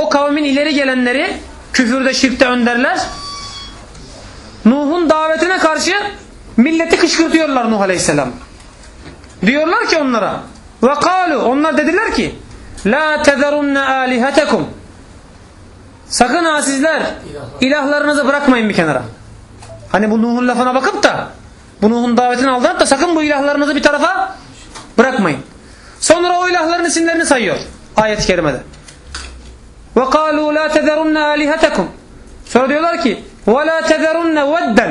o kavmin ileri gelenleri küfürde şirkte önderler Nuh'un davetine karşı milleti kışkırtıyorlar Nuh Aleyhisselam. Diyorlar ki onlara ve kalu onlar dediler ki la tezerunne alihetekum sakın ha sizler ilahlarınızı bırakmayın bir kenara. Hani bu Nuh'un lafına bakıp da bu Nuh'un davetini aldanıp da sakın bu ilahlarınızı bir tarafa bırakmayın. Sonra o ilahların isimlerini sayıyor ayet-i kerimede. Ve kalu la tezerunne alihetekum Sonra diyorlar ki وَلَا تَذَرُنَّ وَدًّا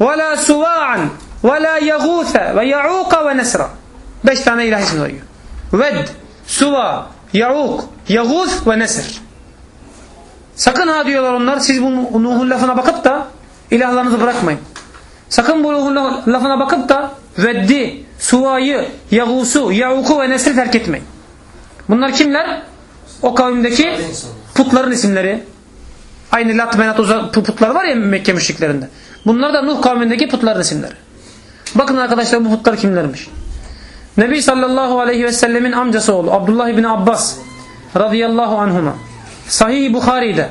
وَلَا سُوَاعًا وَلَا يَغُوثَ وَيَعُوقَ وَنَسْرًا Beş tane ilah ismi sayıyor. Ved, Suva, Ya'uk, Yağuz ve Nesr. Sakın ha diyorlar onlar siz bu Nuh'un lafına bakıp da ilahlarınızı bırakmayın. Sakın bu Nuh'un lafına bakıp da Veddi, Suva'yı, Yağuz'u, Ya'uk'u ve Nesr'i terk etmeyin. Bunlar kimler? O kavimdeki putların isimleri. Aynı Lat, Menat, putlar var ya Mekke müşriklerinde. Bunlar da Nuh kavmindeki putların isimleri. Bakın arkadaşlar bu putlar kimlermiş? Nebi sallallahu aleyhi ve sellemin amcası oğlu Abdullah ibn Abbas radıyallahu anhuma Sahih-i Bukhari'de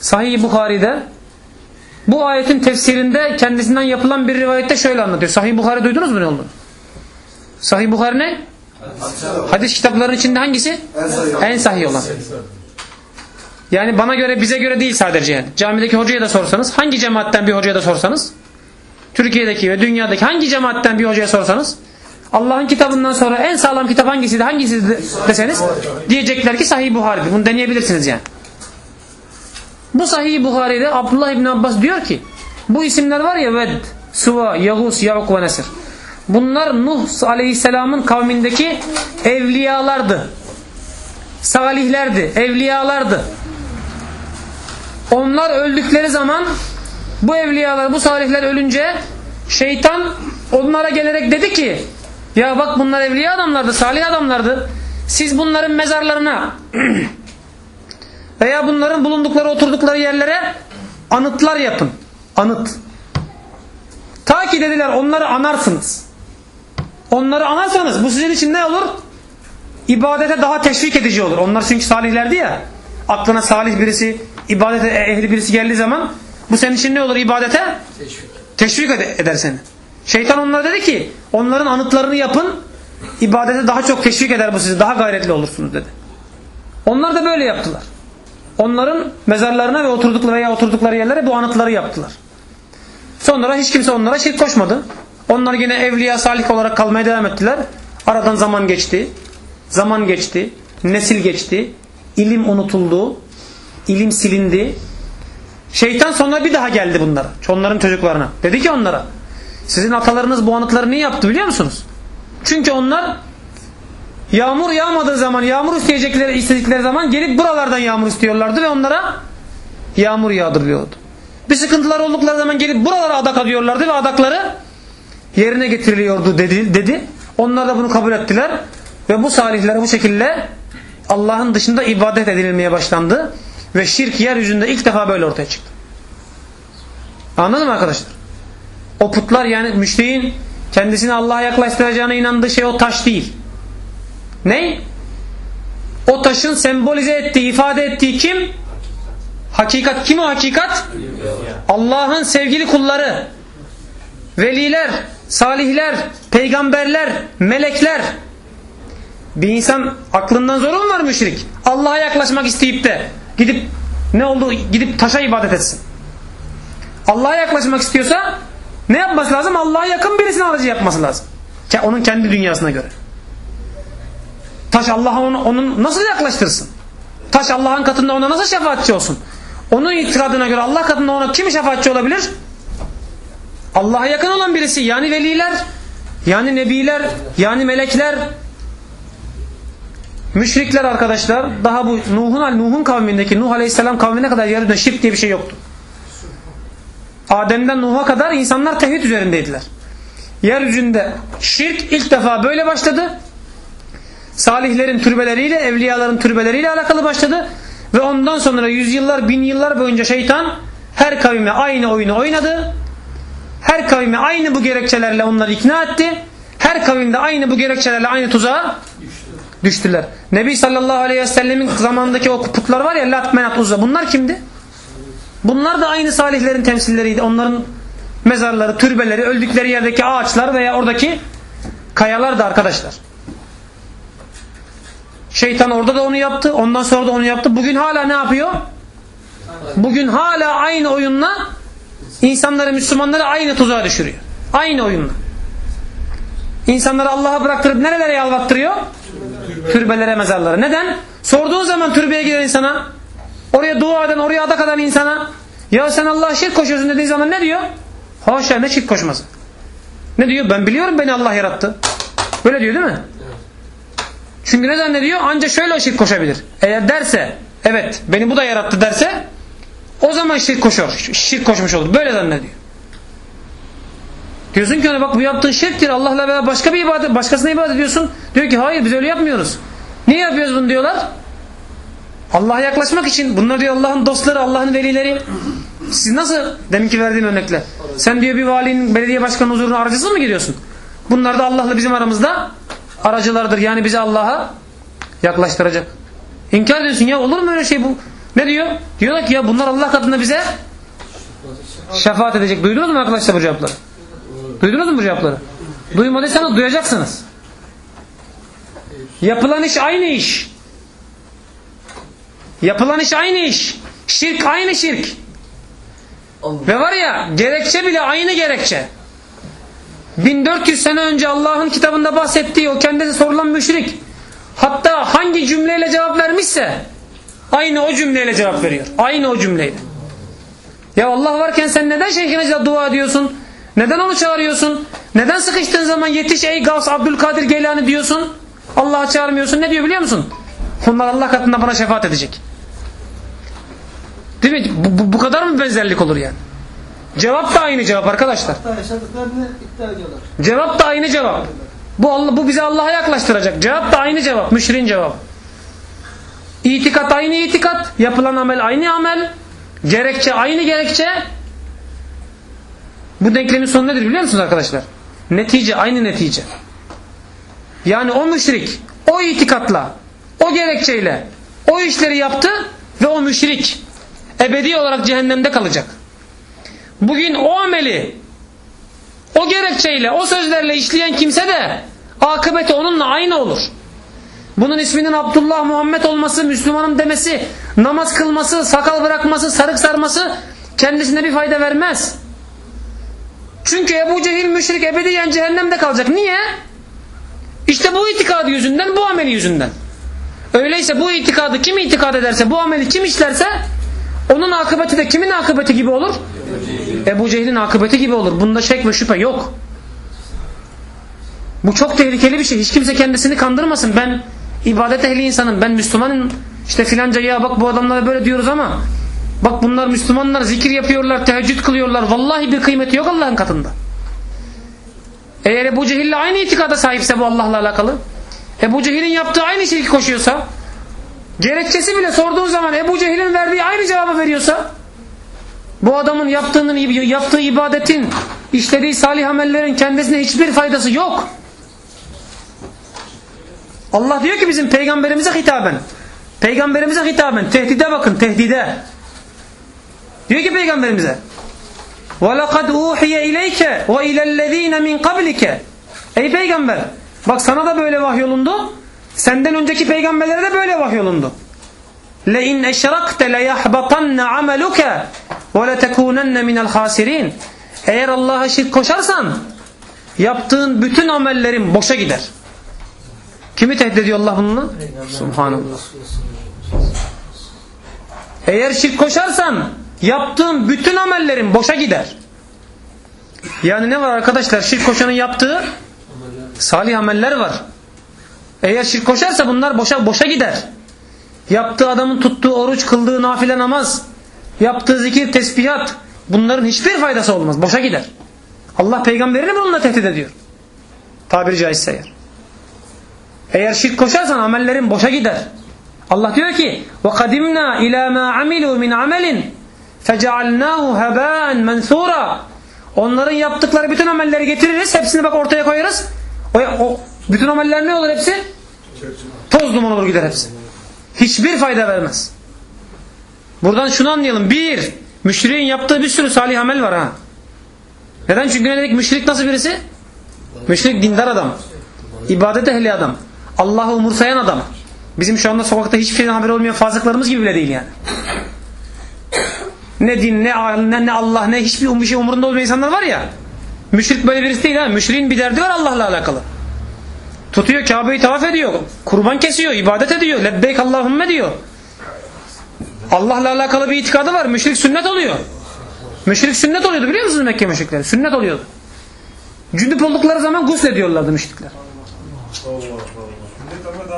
Sahih-i Bukhari'de bu ayetin tefsirinde kendisinden yapılan bir rivayette şöyle anlatıyor. Sahih Bukhari duydunuz mu ne olduğunu? Sahih Bukhari ne? Hadis kitaplarının içinde hangisi? En sahih olan. Yani bana göre bize göre değil sadece yani. Camideki hocaya da sorsanız, hangi cemaatten bir hocaya da sorsanız, Türkiye'deki ve dünyadaki hangi cemaatten bir hocaya sorsanız, Allah'ın kitabından sonra en sağlam kitap hangisiydi? Hangisiydi deseniz diyecekler ki Sahih Buhari'dir. Bunu deneyebilirsiniz yani. Bu Sahih Buhari'de Abdullah İbni Abbas diyor ki bu isimler var ya Ved, Suva, Yavuz, Yavuk ve Nesir. Bunlar Nuh Aleyhisselam'ın kavmindeki evliyalardı. Salihlerdi, evliyalardı. Onlar öldükleri zaman bu evliyalar, bu salihler ölünce şeytan onlara gelerek dedi ki ya bak bunlar evliya adamlardı, salih adamlardı. Siz bunların mezarlarına veya bunların bulundukları, oturdukları yerlere anıtlar yapın. Anıt. Ta ki dediler onları anarsınız. Onları anarsanız bu sizin için ne olur? İbadete daha teşvik edici olur. Onlar çünkü salihlerdi ya. Aklına salih birisi, ibadete ehli birisi geldiği zaman bu senin için ne olur ibadete? Teşvik. Teşvik ede- eder seni. Şeytan onlara dedi ki onların anıtlarını yapın ibadete daha çok teşvik eder bu sizi daha gayretli olursunuz dedi. Onlar da böyle yaptılar. Onların mezarlarına ve oturdukları veya oturdukları yerlere bu anıtları yaptılar. Sonra hiç kimse onlara şirk koşmadı. Onlar yine evliya salih olarak kalmaya devam ettiler. Aradan zaman geçti. Zaman geçti. Nesil geçti. ilim unutuldu. ilim silindi. Şeytan sonra bir daha geldi bunlara. Onların çocuklarına. Dedi ki onlara. Sizin atalarınız bu anıtları niye yaptı biliyor musunuz? Çünkü onlar yağmur yağmadığı zaman, yağmur isteyecekleri, istedikleri zaman gelip buralardan yağmur istiyorlardı ve onlara yağmur yağdırılıyordu. Bir sıkıntılar oldukları zaman gelip buralara adak adıyorlardı ve adakları yerine getiriliyordu dedi. dedi. Onlar da bunu kabul ettiler ve bu salihler bu şekilde Allah'ın dışında ibadet edilmeye başlandı ve şirk yeryüzünde ilk defa böyle ortaya çıktı. Anladın mı arkadaşlar? O putlar yani müşriğin kendisini Allah'a yaklaştıracağına inandığı şey o taş değil. Ne? O taşın sembolize ettiği, ifade ettiği kim? Hakikat. Kim o hakikat? Allah'ın sevgili kulları. Veliler, salihler, peygamberler, melekler. Bir insan aklından zor mu var müşrik? Allah'a yaklaşmak isteyip de gidip ne oldu? Gidip taşa ibadet etsin. Allah'a yaklaşmak istiyorsa ne yapması lazım? Allah'a yakın birisini aracı yapması lazım. Onun kendi dünyasına göre. Taş Allah'a onu, onun nasıl yaklaştırsın? Taş Allah'ın katında ona nasıl şefaatçi olsun? Onun itikadına göre Allah katında ona kim şefaatçi olabilir? Allah'a yakın olan birisi yani veliler, yani nebiler, yani melekler, müşrikler arkadaşlar daha bu Nuh'un Nuh'un kavmindeki Nuh Aleyhisselam kavmine kadar yeryüzünde şirk diye bir şey yoktu. Adem'den Nuh'a kadar insanlar tevhid üzerindeydiler. Yeryüzünde şirk ilk defa böyle başladı. Salihlerin türbeleriyle, evliyaların türbeleriyle alakalı başladı. Ve ondan sonra yüzyıllar, bin yıllar boyunca şeytan her kavime aynı oyunu oynadı. Her kavime aynı bu gerekçelerle onları ikna etti. Her kavimde aynı bu gerekçelerle aynı tuzağa düştüler. Nebi sallallahu aleyhi ve sellemin zamanındaki o putlar var ya Lat, Menat, Uzza bunlar kimdi? Bunlar da aynı salihlerin temsilleriydi. Onların mezarları, türbeleri, öldükleri yerdeki ağaçlar veya oradaki kayalar da arkadaşlar. Şeytan orada da onu yaptı. Ondan sonra da onu yaptı. Bugün hala ne yapıyor? Bugün hala aynı oyunla insanları, Müslümanları aynı tuzağa düşürüyor. Aynı oyunla. İnsanları Allah'a bıraktırıp nerelere yalvattırıyor? Türbelere, mezarlara. Neden? Sorduğun zaman türbeye giden insana, oraya dua eden, oraya adak eden insana ya sen Allah'a şirk koşuyorsun dediğin zaman ne diyor? Haşa ne şirk koşması. Ne diyor? Ben biliyorum beni Allah yarattı. Böyle diyor değil mi? Çünkü ne zannediyor? Ancak şöyle şirk koşabilir. Eğer derse evet beni bu da yarattı derse o zaman şirk koşuyor. Şirk koşmuş olur. Böyle zannediyor. Diyorsun ki ona bak bu yaptığın şirktir. Allah'la beraber başka bir ibadet, başkasına ibadet ediyorsun. Diyor ki hayır biz öyle yapmıyoruz. Niye yapıyoruz bunu diyorlar? Allah'a yaklaşmak için. Bunlar diyor Allah'ın dostları, Allah'ın velileri. Siz nasıl deminki verdiğim örnekle? Sen diyor bir valinin belediye başkanı huzuruna aracısız mı gidiyorsun? Bunlar da Allah'la bizim aramızda aracılardır. Yani bizi Allah'a yaklaştıracak. İnkar ediyorsun ya olur mu öyle şey bu? Ne diyor? Diyorlar ki ya bunlar Allah katında bize şefaat edecek. Duydunuz mu arkadaşlar bu cevapları? Duydunuz mu bu cevapları? Duymadıysanız duyacaksınız. Yapılan iş aynı iş. Yapılan iş aynı iş. Şirk aynı şirk. Allah. Ve var ya gerekçe bile aynı gerekçe. 1400 sene önce Allah'ın kitabında bahsettiği o kendisi sorulan müşrik hatta hangi cümleyle cevap vermişse aynı o cümleyle cevap veriyor. Aynı o cümleyle. Ya Allah varken sen neden şeyhine dua ediyorsun? Neden onu çağırıyorsun? Neden sıkıştığın zaman yetiş ey Gavs Abdülkadir Geylani diyorsun? Allah'ı çağırmıyorsun. Ne diyor biliyor musun? Onlar Allah katında bana şefaat edecek. Değil mi? Bu, bu, bu kadar mı benzerlik olur yani? Cevap da aynı cevap arkadaşlar. Cevap da aynı cevap. Bu Allah, bu bizi Allah'a yaklaştıracak. Cevap da aynı cevap. Müşrin cevap. İtikat aynı itikat. Yapılan amel aynı amel. Gerekçe aynı gerekçe. Bu denklemin sonu nedir biliyor musunuz arkadaşlar? Netice aynı netice. Yani o müşrik o itikatla o gerekçeyle o işleri yaptı ve o müşrik ebedi olarak cehennemde kalacak. Bugün o ameli o gerekçeyle, o sözlerle işleyen kimse de akıbeti onunla aynı olur. Bunun isminin Abdullah Muhammed olması, Müslümanım demesi, namaz kılması, sakal bırakması, sarık sarması kendisine bir fayda vermez. Çünkü Ebu Cehil müşrik ebediyen cehennemde kalacak. Niye? İşte bu itikadı yüzünden, bu ameli yüzünden. Öyleyse bu itikadı kim itikad ederse, bu ameli kim işlerse onun akıbeti de kimin akıbeti gibi olur? Ebu Cehil'in akıbeti gibi olur. Bunda şek ve şüphe yok. Bu çok tehlikeli bir şey. Hiç kimse kendisini kandırmasın. Ben ibadet ehli insanım. Ben Müslümanım. İşte filanca ya bak bu adamlara böyle diyoruz ama bak bunlar Müslümanlar zikir yapıyorlar, teheccüd kılıyorlar. Vallahi bir kıymeti yok Allah'ın katında. Eğer Ebu Cehil'le aynı itikada sahipse bu Allah'la alakalı. Ebu Cehil'in yaptığı aynı şirki koşuyorsa gerekçesi bile sorduğun zaman Ebu Cehil'in verdiği aynı cevabı veriyorsa bu adamın yaptığının, yaptığı ibadetin, işlediği salih amellerin kendisine hiçbir faydası yok. Allah diyor ki bizim peygamberimize hitaben, peygamberimize hitaben, tehdide bakın, tehdide. Diyor ki peygamberimize, وَلَقَدْ اُوحِيَ اِلَيْكَ وَاِلَى الَّذ۪ينَ مِنْ قَبْلِكَ Ey peygamber, bak sana da böyle vahyolundu, senden önceki peygamberlere de böyle vahyolundu. لَاِنْ اَشْرَقْتَ لَيَحْبَطَنَّ عَمَلُكَ وَلَتَكُونَنَّ مِنَ الْخَاسِرِينَ Eğer Allah'a şirk koşarsan yaptığın bütün amellerin boşa gider. Kimi tehdit ediyor Allah bununla? Subhanallah. Eğer şirk koşarsan yaptığın bütün amellerin boşa gider. Yani ne var arkadaşlar? Şirk koşanın yaptığı salih ameller var. Eğer şirk koşarsa bunlar boşa boşa gider. Yaptığı adamın tuttuğu oruç, kıldığı nafile namaz, yaptığı zikir, tesbihat bunların hiçbir faydası olmaz. Boşa gider. Allah peygamberini bununla tehdit ediyor. Tabiri caizse eğer. Eğer şirk koşarsan amellerin boşa gider. Allah diyor ki وَقَدِمْنَا إِلَى مَا عَمِلُوا مِنْ عَمَلٍ فَجَعَلْنَاهُ هَبَاءً مَنْثُورًا Onların yaptıkları bütün amelleri getiririz. Hepsini bak ortaya koyarız. O, o, bütün ameller ne olur hepsi? Toz duman olur gider hepsi. Hiçbir fayda vermez. Buradan şunu anlayalım. Bir, müşriğin yaptığı bir sürü salih amel var ha. Neden? Çünkü ne dedik? Müşrik nasıl birisi? Müşrik dindar adam. İbadet ehli adam. Allah'ı umursayan adam. Bizim şu anda sokakta hiçbir şeyden haberi olmayan fazlıklarımız gibi bile değil yani. Ne din, ne, ne, ne Allah, ne hiçbir bir şey umurunda olmayan insanlar var ya. Müşrik böyle birisi değil ha. Müşriğin bir derdi var Allah'la alakalı. Tutuyor Kabe'yi tavaf ediyor. Kurban kesiyor, ibadet ediyor. Lebbeyk Allahümme diyor. Allah'la alakalı bir itikadı var. Müşrik sünnet oluyor. Müşrik sünnet oluyordu biliyor musunuz Mekke müşrikleri? Sünnet oluyordu. Cünüp oldukları zaman guslediyorlardı müşrikler. Allah Allah.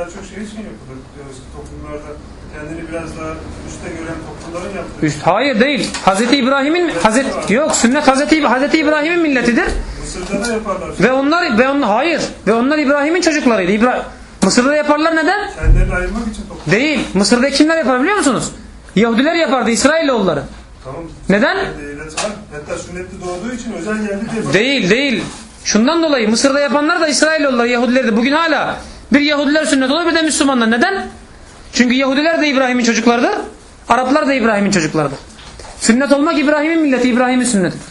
Daha çok şey için yapılır. Diyoruz ki toplumlarda kendini biraz daha üstte gören toplumların yaptığı. Üst, hayır değil. Hazreti İbrahim'in Hazreti yok sünnet Hazreti Hazreti İbrahim'in milletidir. Mısır'da da yaparlar. Ve onlar ve on, hayır ve onlar İbrahim'in çocuklarıydı. İbra Mısır'da yaparlar neden? Kendilerini ayırmak için toplum. Değil. Mısır'da kimler yapar biliyor musunuz? Yahudiler yapardı İsrailoğulları. Tamam. Neden? Hatta sünnetli doğduğu için özel geldi diye. Değil değil. Şundan dolayı Mısır'da yapanlar da İsrailoğulları Yahudilerdi. Bugün hala bir Yahudiler sünnet olur bir de Müslümanlar. Neden? Çünkü Yahudiler de İbrahim'in çocuklarıdır. Araplar da İbrahim'in çocuklarıdır. Sünnet olmak İbrahim'in milleti, İbrahim'in sünnetidir.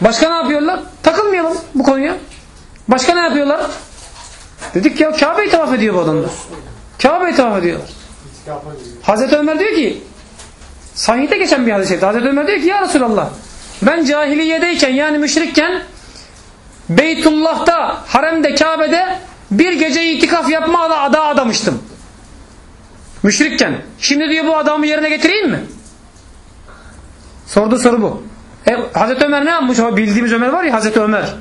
Başka ne yapıyorlar? Takılmayalım bu konuya. Başka ne yapıyorlar? Dedik ya Kabe'yi tavaf ediyor bu adamlar. Kabe'yi tavaf ediyorlar. Hazreti Ömer diyor ki Sahihte geçen bir hadis-i. Hazreti Ömer diyor ki ya Resulallah ben cahiliyedeyken yani müşrikken Beytullah'ta, haremde, Kabe'de bir gece itikaf yapma da ada adamıştım. Müşrikken. Şimdi diyor bu adamı yerine getireyim mi? Sorduğu soru bu. E, Hazreti Ömer ne yapmış? O bildiğimiz Ömer var ya Hazreti Ömer.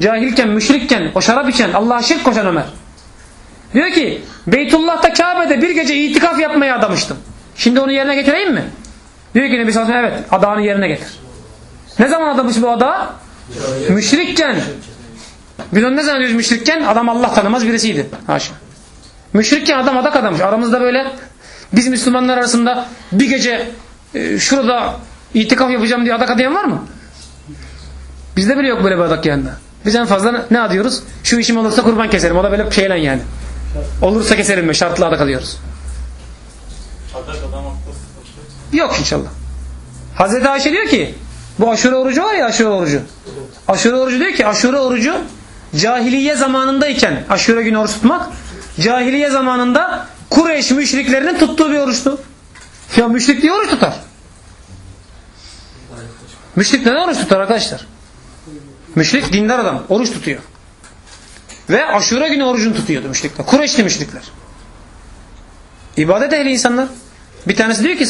Cahilken, müşrikken, o şarap içen, Allah'a şirk koşan Ömer. Diyor ki Beytullah'ta Kabe'de bir gece itikaf yapmaya adamıştım. Şimdi onu yerine getireyim mi? Diyor ki Nebi Sallallahu evet adağını yerine getir. Ne zaman adamış bu ada? Müşrikken. Biz onu ne zaman diyoruz müşrikken? Adam Allah tanımaz birisiydi. Haşa. Müşrikken adam adak adamış. Aramızda böyle biz Müslümanlar arasında bir gece e, şurada itikaf yapacağım diye adak adayan var mı? Bizde bile yok böyle bir adak yani. Biz en fazla ne adıyoruz? Şu işim olursa kurban keserim. O da böyle şeyle yani. Olursa keserim mi? Şartlı adak alıyoruz. Adak adamakta sıkıntı. Yok inşallah. Hazreti Ayşe diyor ki bu aşure orucu var ya aşure orucu. Aşure orucu diyor ki aşure orucu cahiliye zamanındayken aşure günü oruç tutmak cahiliye zamanında Kureyş müşriklerinin tuttuğu bir oruçtu. Ya müşrik diye oruç tutar. Müşrik neden oruç tutar arkadaşlar? Müşrik dindar adam. Oruç tutuyor. Ve aşure günü orucunu tutuyordu müşrikler. Kureyşli müşrikler. İbadet ehli insanlar. Bir tanesi diyor ki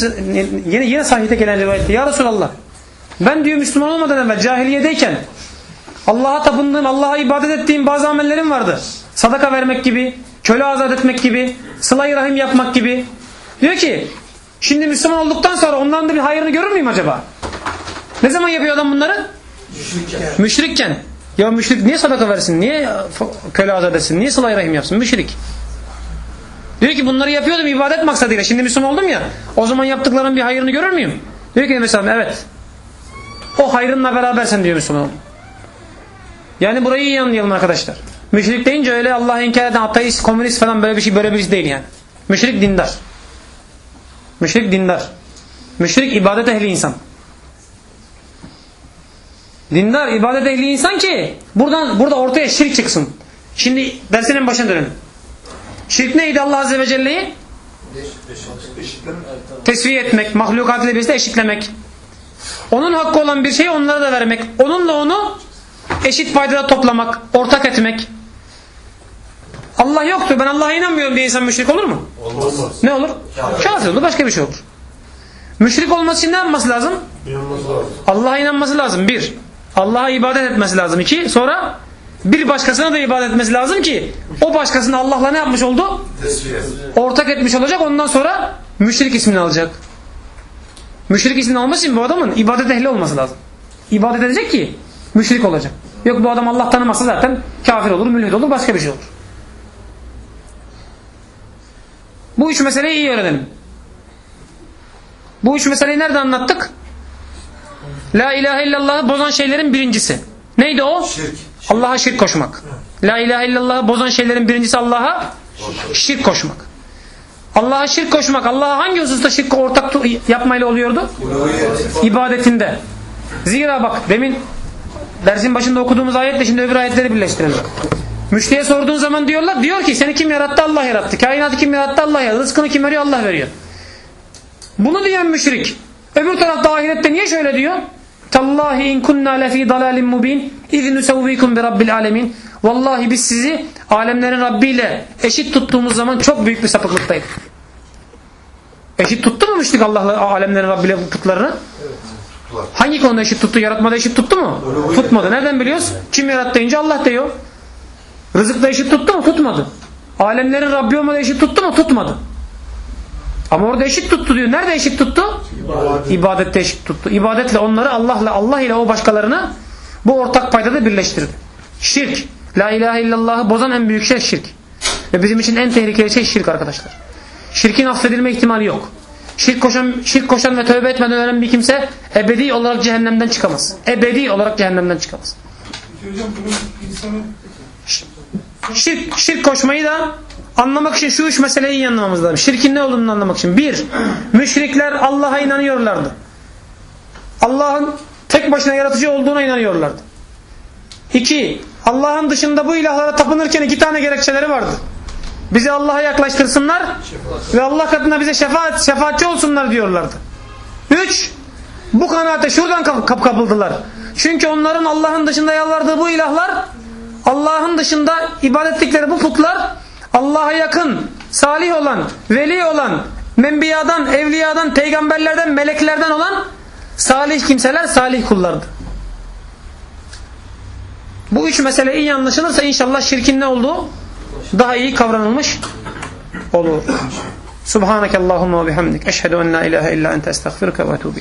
yine, yine sahihte gelen rivayette Ya Resulallah ben diyor Müslüman olmadan evvel cahiliyedeyken Allah'a tapındığım, Allah'a ibadet ettiğim bazı amellerim vardı. Sadaka vermek gibi, köle azat etmek gibi, sıla-i rahim yapmak gibi. Diyor ki şimdi Müslüman olduktan sonra ondan da bir hayrını görür müyüm acaba? Ne zaman yapıyor adam bunları? Müşrikken. Müşrikken. Ya müşrik niye sadaka versin? Niye köle azat etsin? Niye sıla-i rahim yapsın? Müşrik. Diyor ki bunları yapıyordum ibadet maksadıyla. Şimdi Müslüman oldum ya. O zaman yaptıklarının bir hayrını görür müyüm? Diyor ki mesela evet. O hayrınla berabersen diyor Müslüman oldum. Yani burayı iyi anlayalım arkadaşlar. Müşrik deyince öyle Allah'ı inkar eden ateist, komünist falan böyle bir şey böyle bir şey değil yani. Müşrik dindar. Müşrik dindar. Müşrik ibadet ehli insan. Dindar, ibadet ehli insan ki buradan burada ortaya şirk çıksın. Şimdi dersin en başına dönelim. Şirk neydi Allah Azze ve Celle'yi? Tesviye etmek, mahlukat ile birlikte eşitlemek. Onun hakkı olan bir şeyi onlara da vermek. Onunla onu eşit paydada toplamak, ortak etmek. Allah yoktur, ben Allah'a inanmıyorum diye insan müşrik olur mu? Olmaz. Ne olur? Kafir olur, başka bir şey olur. Müşrik olması için ne yapması lazım? Allah'a inanması lazım. Bir, Allah'a ibadet etmesi lazım. İki, sonra bir başkasına da ibadet etmesi lazım ki o başkasını Allah'la ne yapmış oldu? Ortak etmiş olacak. Ondan sonra müşrik ismini alacak. Müşrik ismini alması için bu adamın ibadet ehli olması lazım. İbadet edecek ki müşrik olacak. Yok bu adam Allah tanımasa zaten kafir olur, mülhid olur, başka bir şey olur. Bu üç meseleyi iyi öğrenelim. Bu üç meseleyi nerede anlattık? La ilahe illallah'ı bozan şeylerin birincisi. Neydi o? Şirk. Allah'a şirk koşmak. La ilahe illallah'ı bozan şeylerin birincisi Allah'a şirk koşmak. Allah'a şirk koşmak. Allah'a hangi hususta şirk ortak yapmayla oluyordu? İbadetinde. Zira bak demin dersin başında okuduğumuz ayetle şimdi öbür ayetleri birleştirelim. Müşteriye sorduğun zaman diyorlar diyor ki seni kim yarattı? Allah yarattı. Kainatı kim yarattı? Allah yarattı. Rızkını kim veriyor? Allah veriyor. Bunu diyen müşrik. Öbür tarafta ahirette niye şöyle diyor? Tallahi in kunna lefi dalalin mubin iz nusavvikum bi rabbil alemin. Vallahi biz sizi alemlerin Rabbi ile eşit tuttuğumuz zaman çok büyük bir sapıklıktaydık. Eşit tuttu mu müşrik Allah'la alemlerin Rabbi ile putlarını? Hangi konuda eşit tuttu? Yaratmada eşit tuttu mu? Tutmadı. Nereden biliyoruz? Kim yarattı deyince Allah diyor. Rızıkta eşit tuttu mu? Tutmadı. Alemlerin Rabbi olmadı eşit tuttu mu? Tutmadı. Ama orada eşit tuttu diyor. Nerede eşit tuttu? İbadet. İbadette eşit tuttu. İbadetle onları Allah'la Allah ile o başkalarını bu ortak paydada birleştirdi. Şirk. La ilahe illallah'ı bozan en büyük şey şirk. Ve bizim için en tehlikeli şey şirk arkadaşlar. Şirkin affedilme ihtimali yok. Şirk koşan, şirk koşan ve tövbe etmeden ölen bir kimse ebedi olarak cehennemden çıkamaz. Ebedi olarak cehennemden çıkamaz. Peki hocam bunun insanın Şirk, şirk koşmayı da anlamak için şu üç meseleyi iyi anlamamız lazım. Şirkin ne olduğunu anlamak için. Bir, müşrikler Allah'a inanıyorlardı. Allah'ın tek başına yaratıcı olduğuna inanıyorlardı. İki, Allah'ın dışında bu ilahlara tapınırken iki tane gerekçeleri vardı. Bizi Allah'a yaklaştırsınlar ve Allah katında bize şefaat, şefaatçi olsunlar diyorlardı. Üç, bu kanaate şuradan kap kapıldılar. Çünkü onların Allah'ın dışında yalvardığı bu ilahlar Allah'ın dışında ibadet ettikleri bu putlar Allah'a yakın, salih olan, veli olan, menbiyadan, evliyadan, peygamberlerden, meleklerden olan salih kimseler, salih kullardı. Bu üç mesele iyi anlaşılırsa inşallah şirkin ne olduğu daha iyi kavranılmış olur. Subhanakallahumma ve bihamdik. Eşhedü en la ilahe illa ente estağfiruke ve etûbü.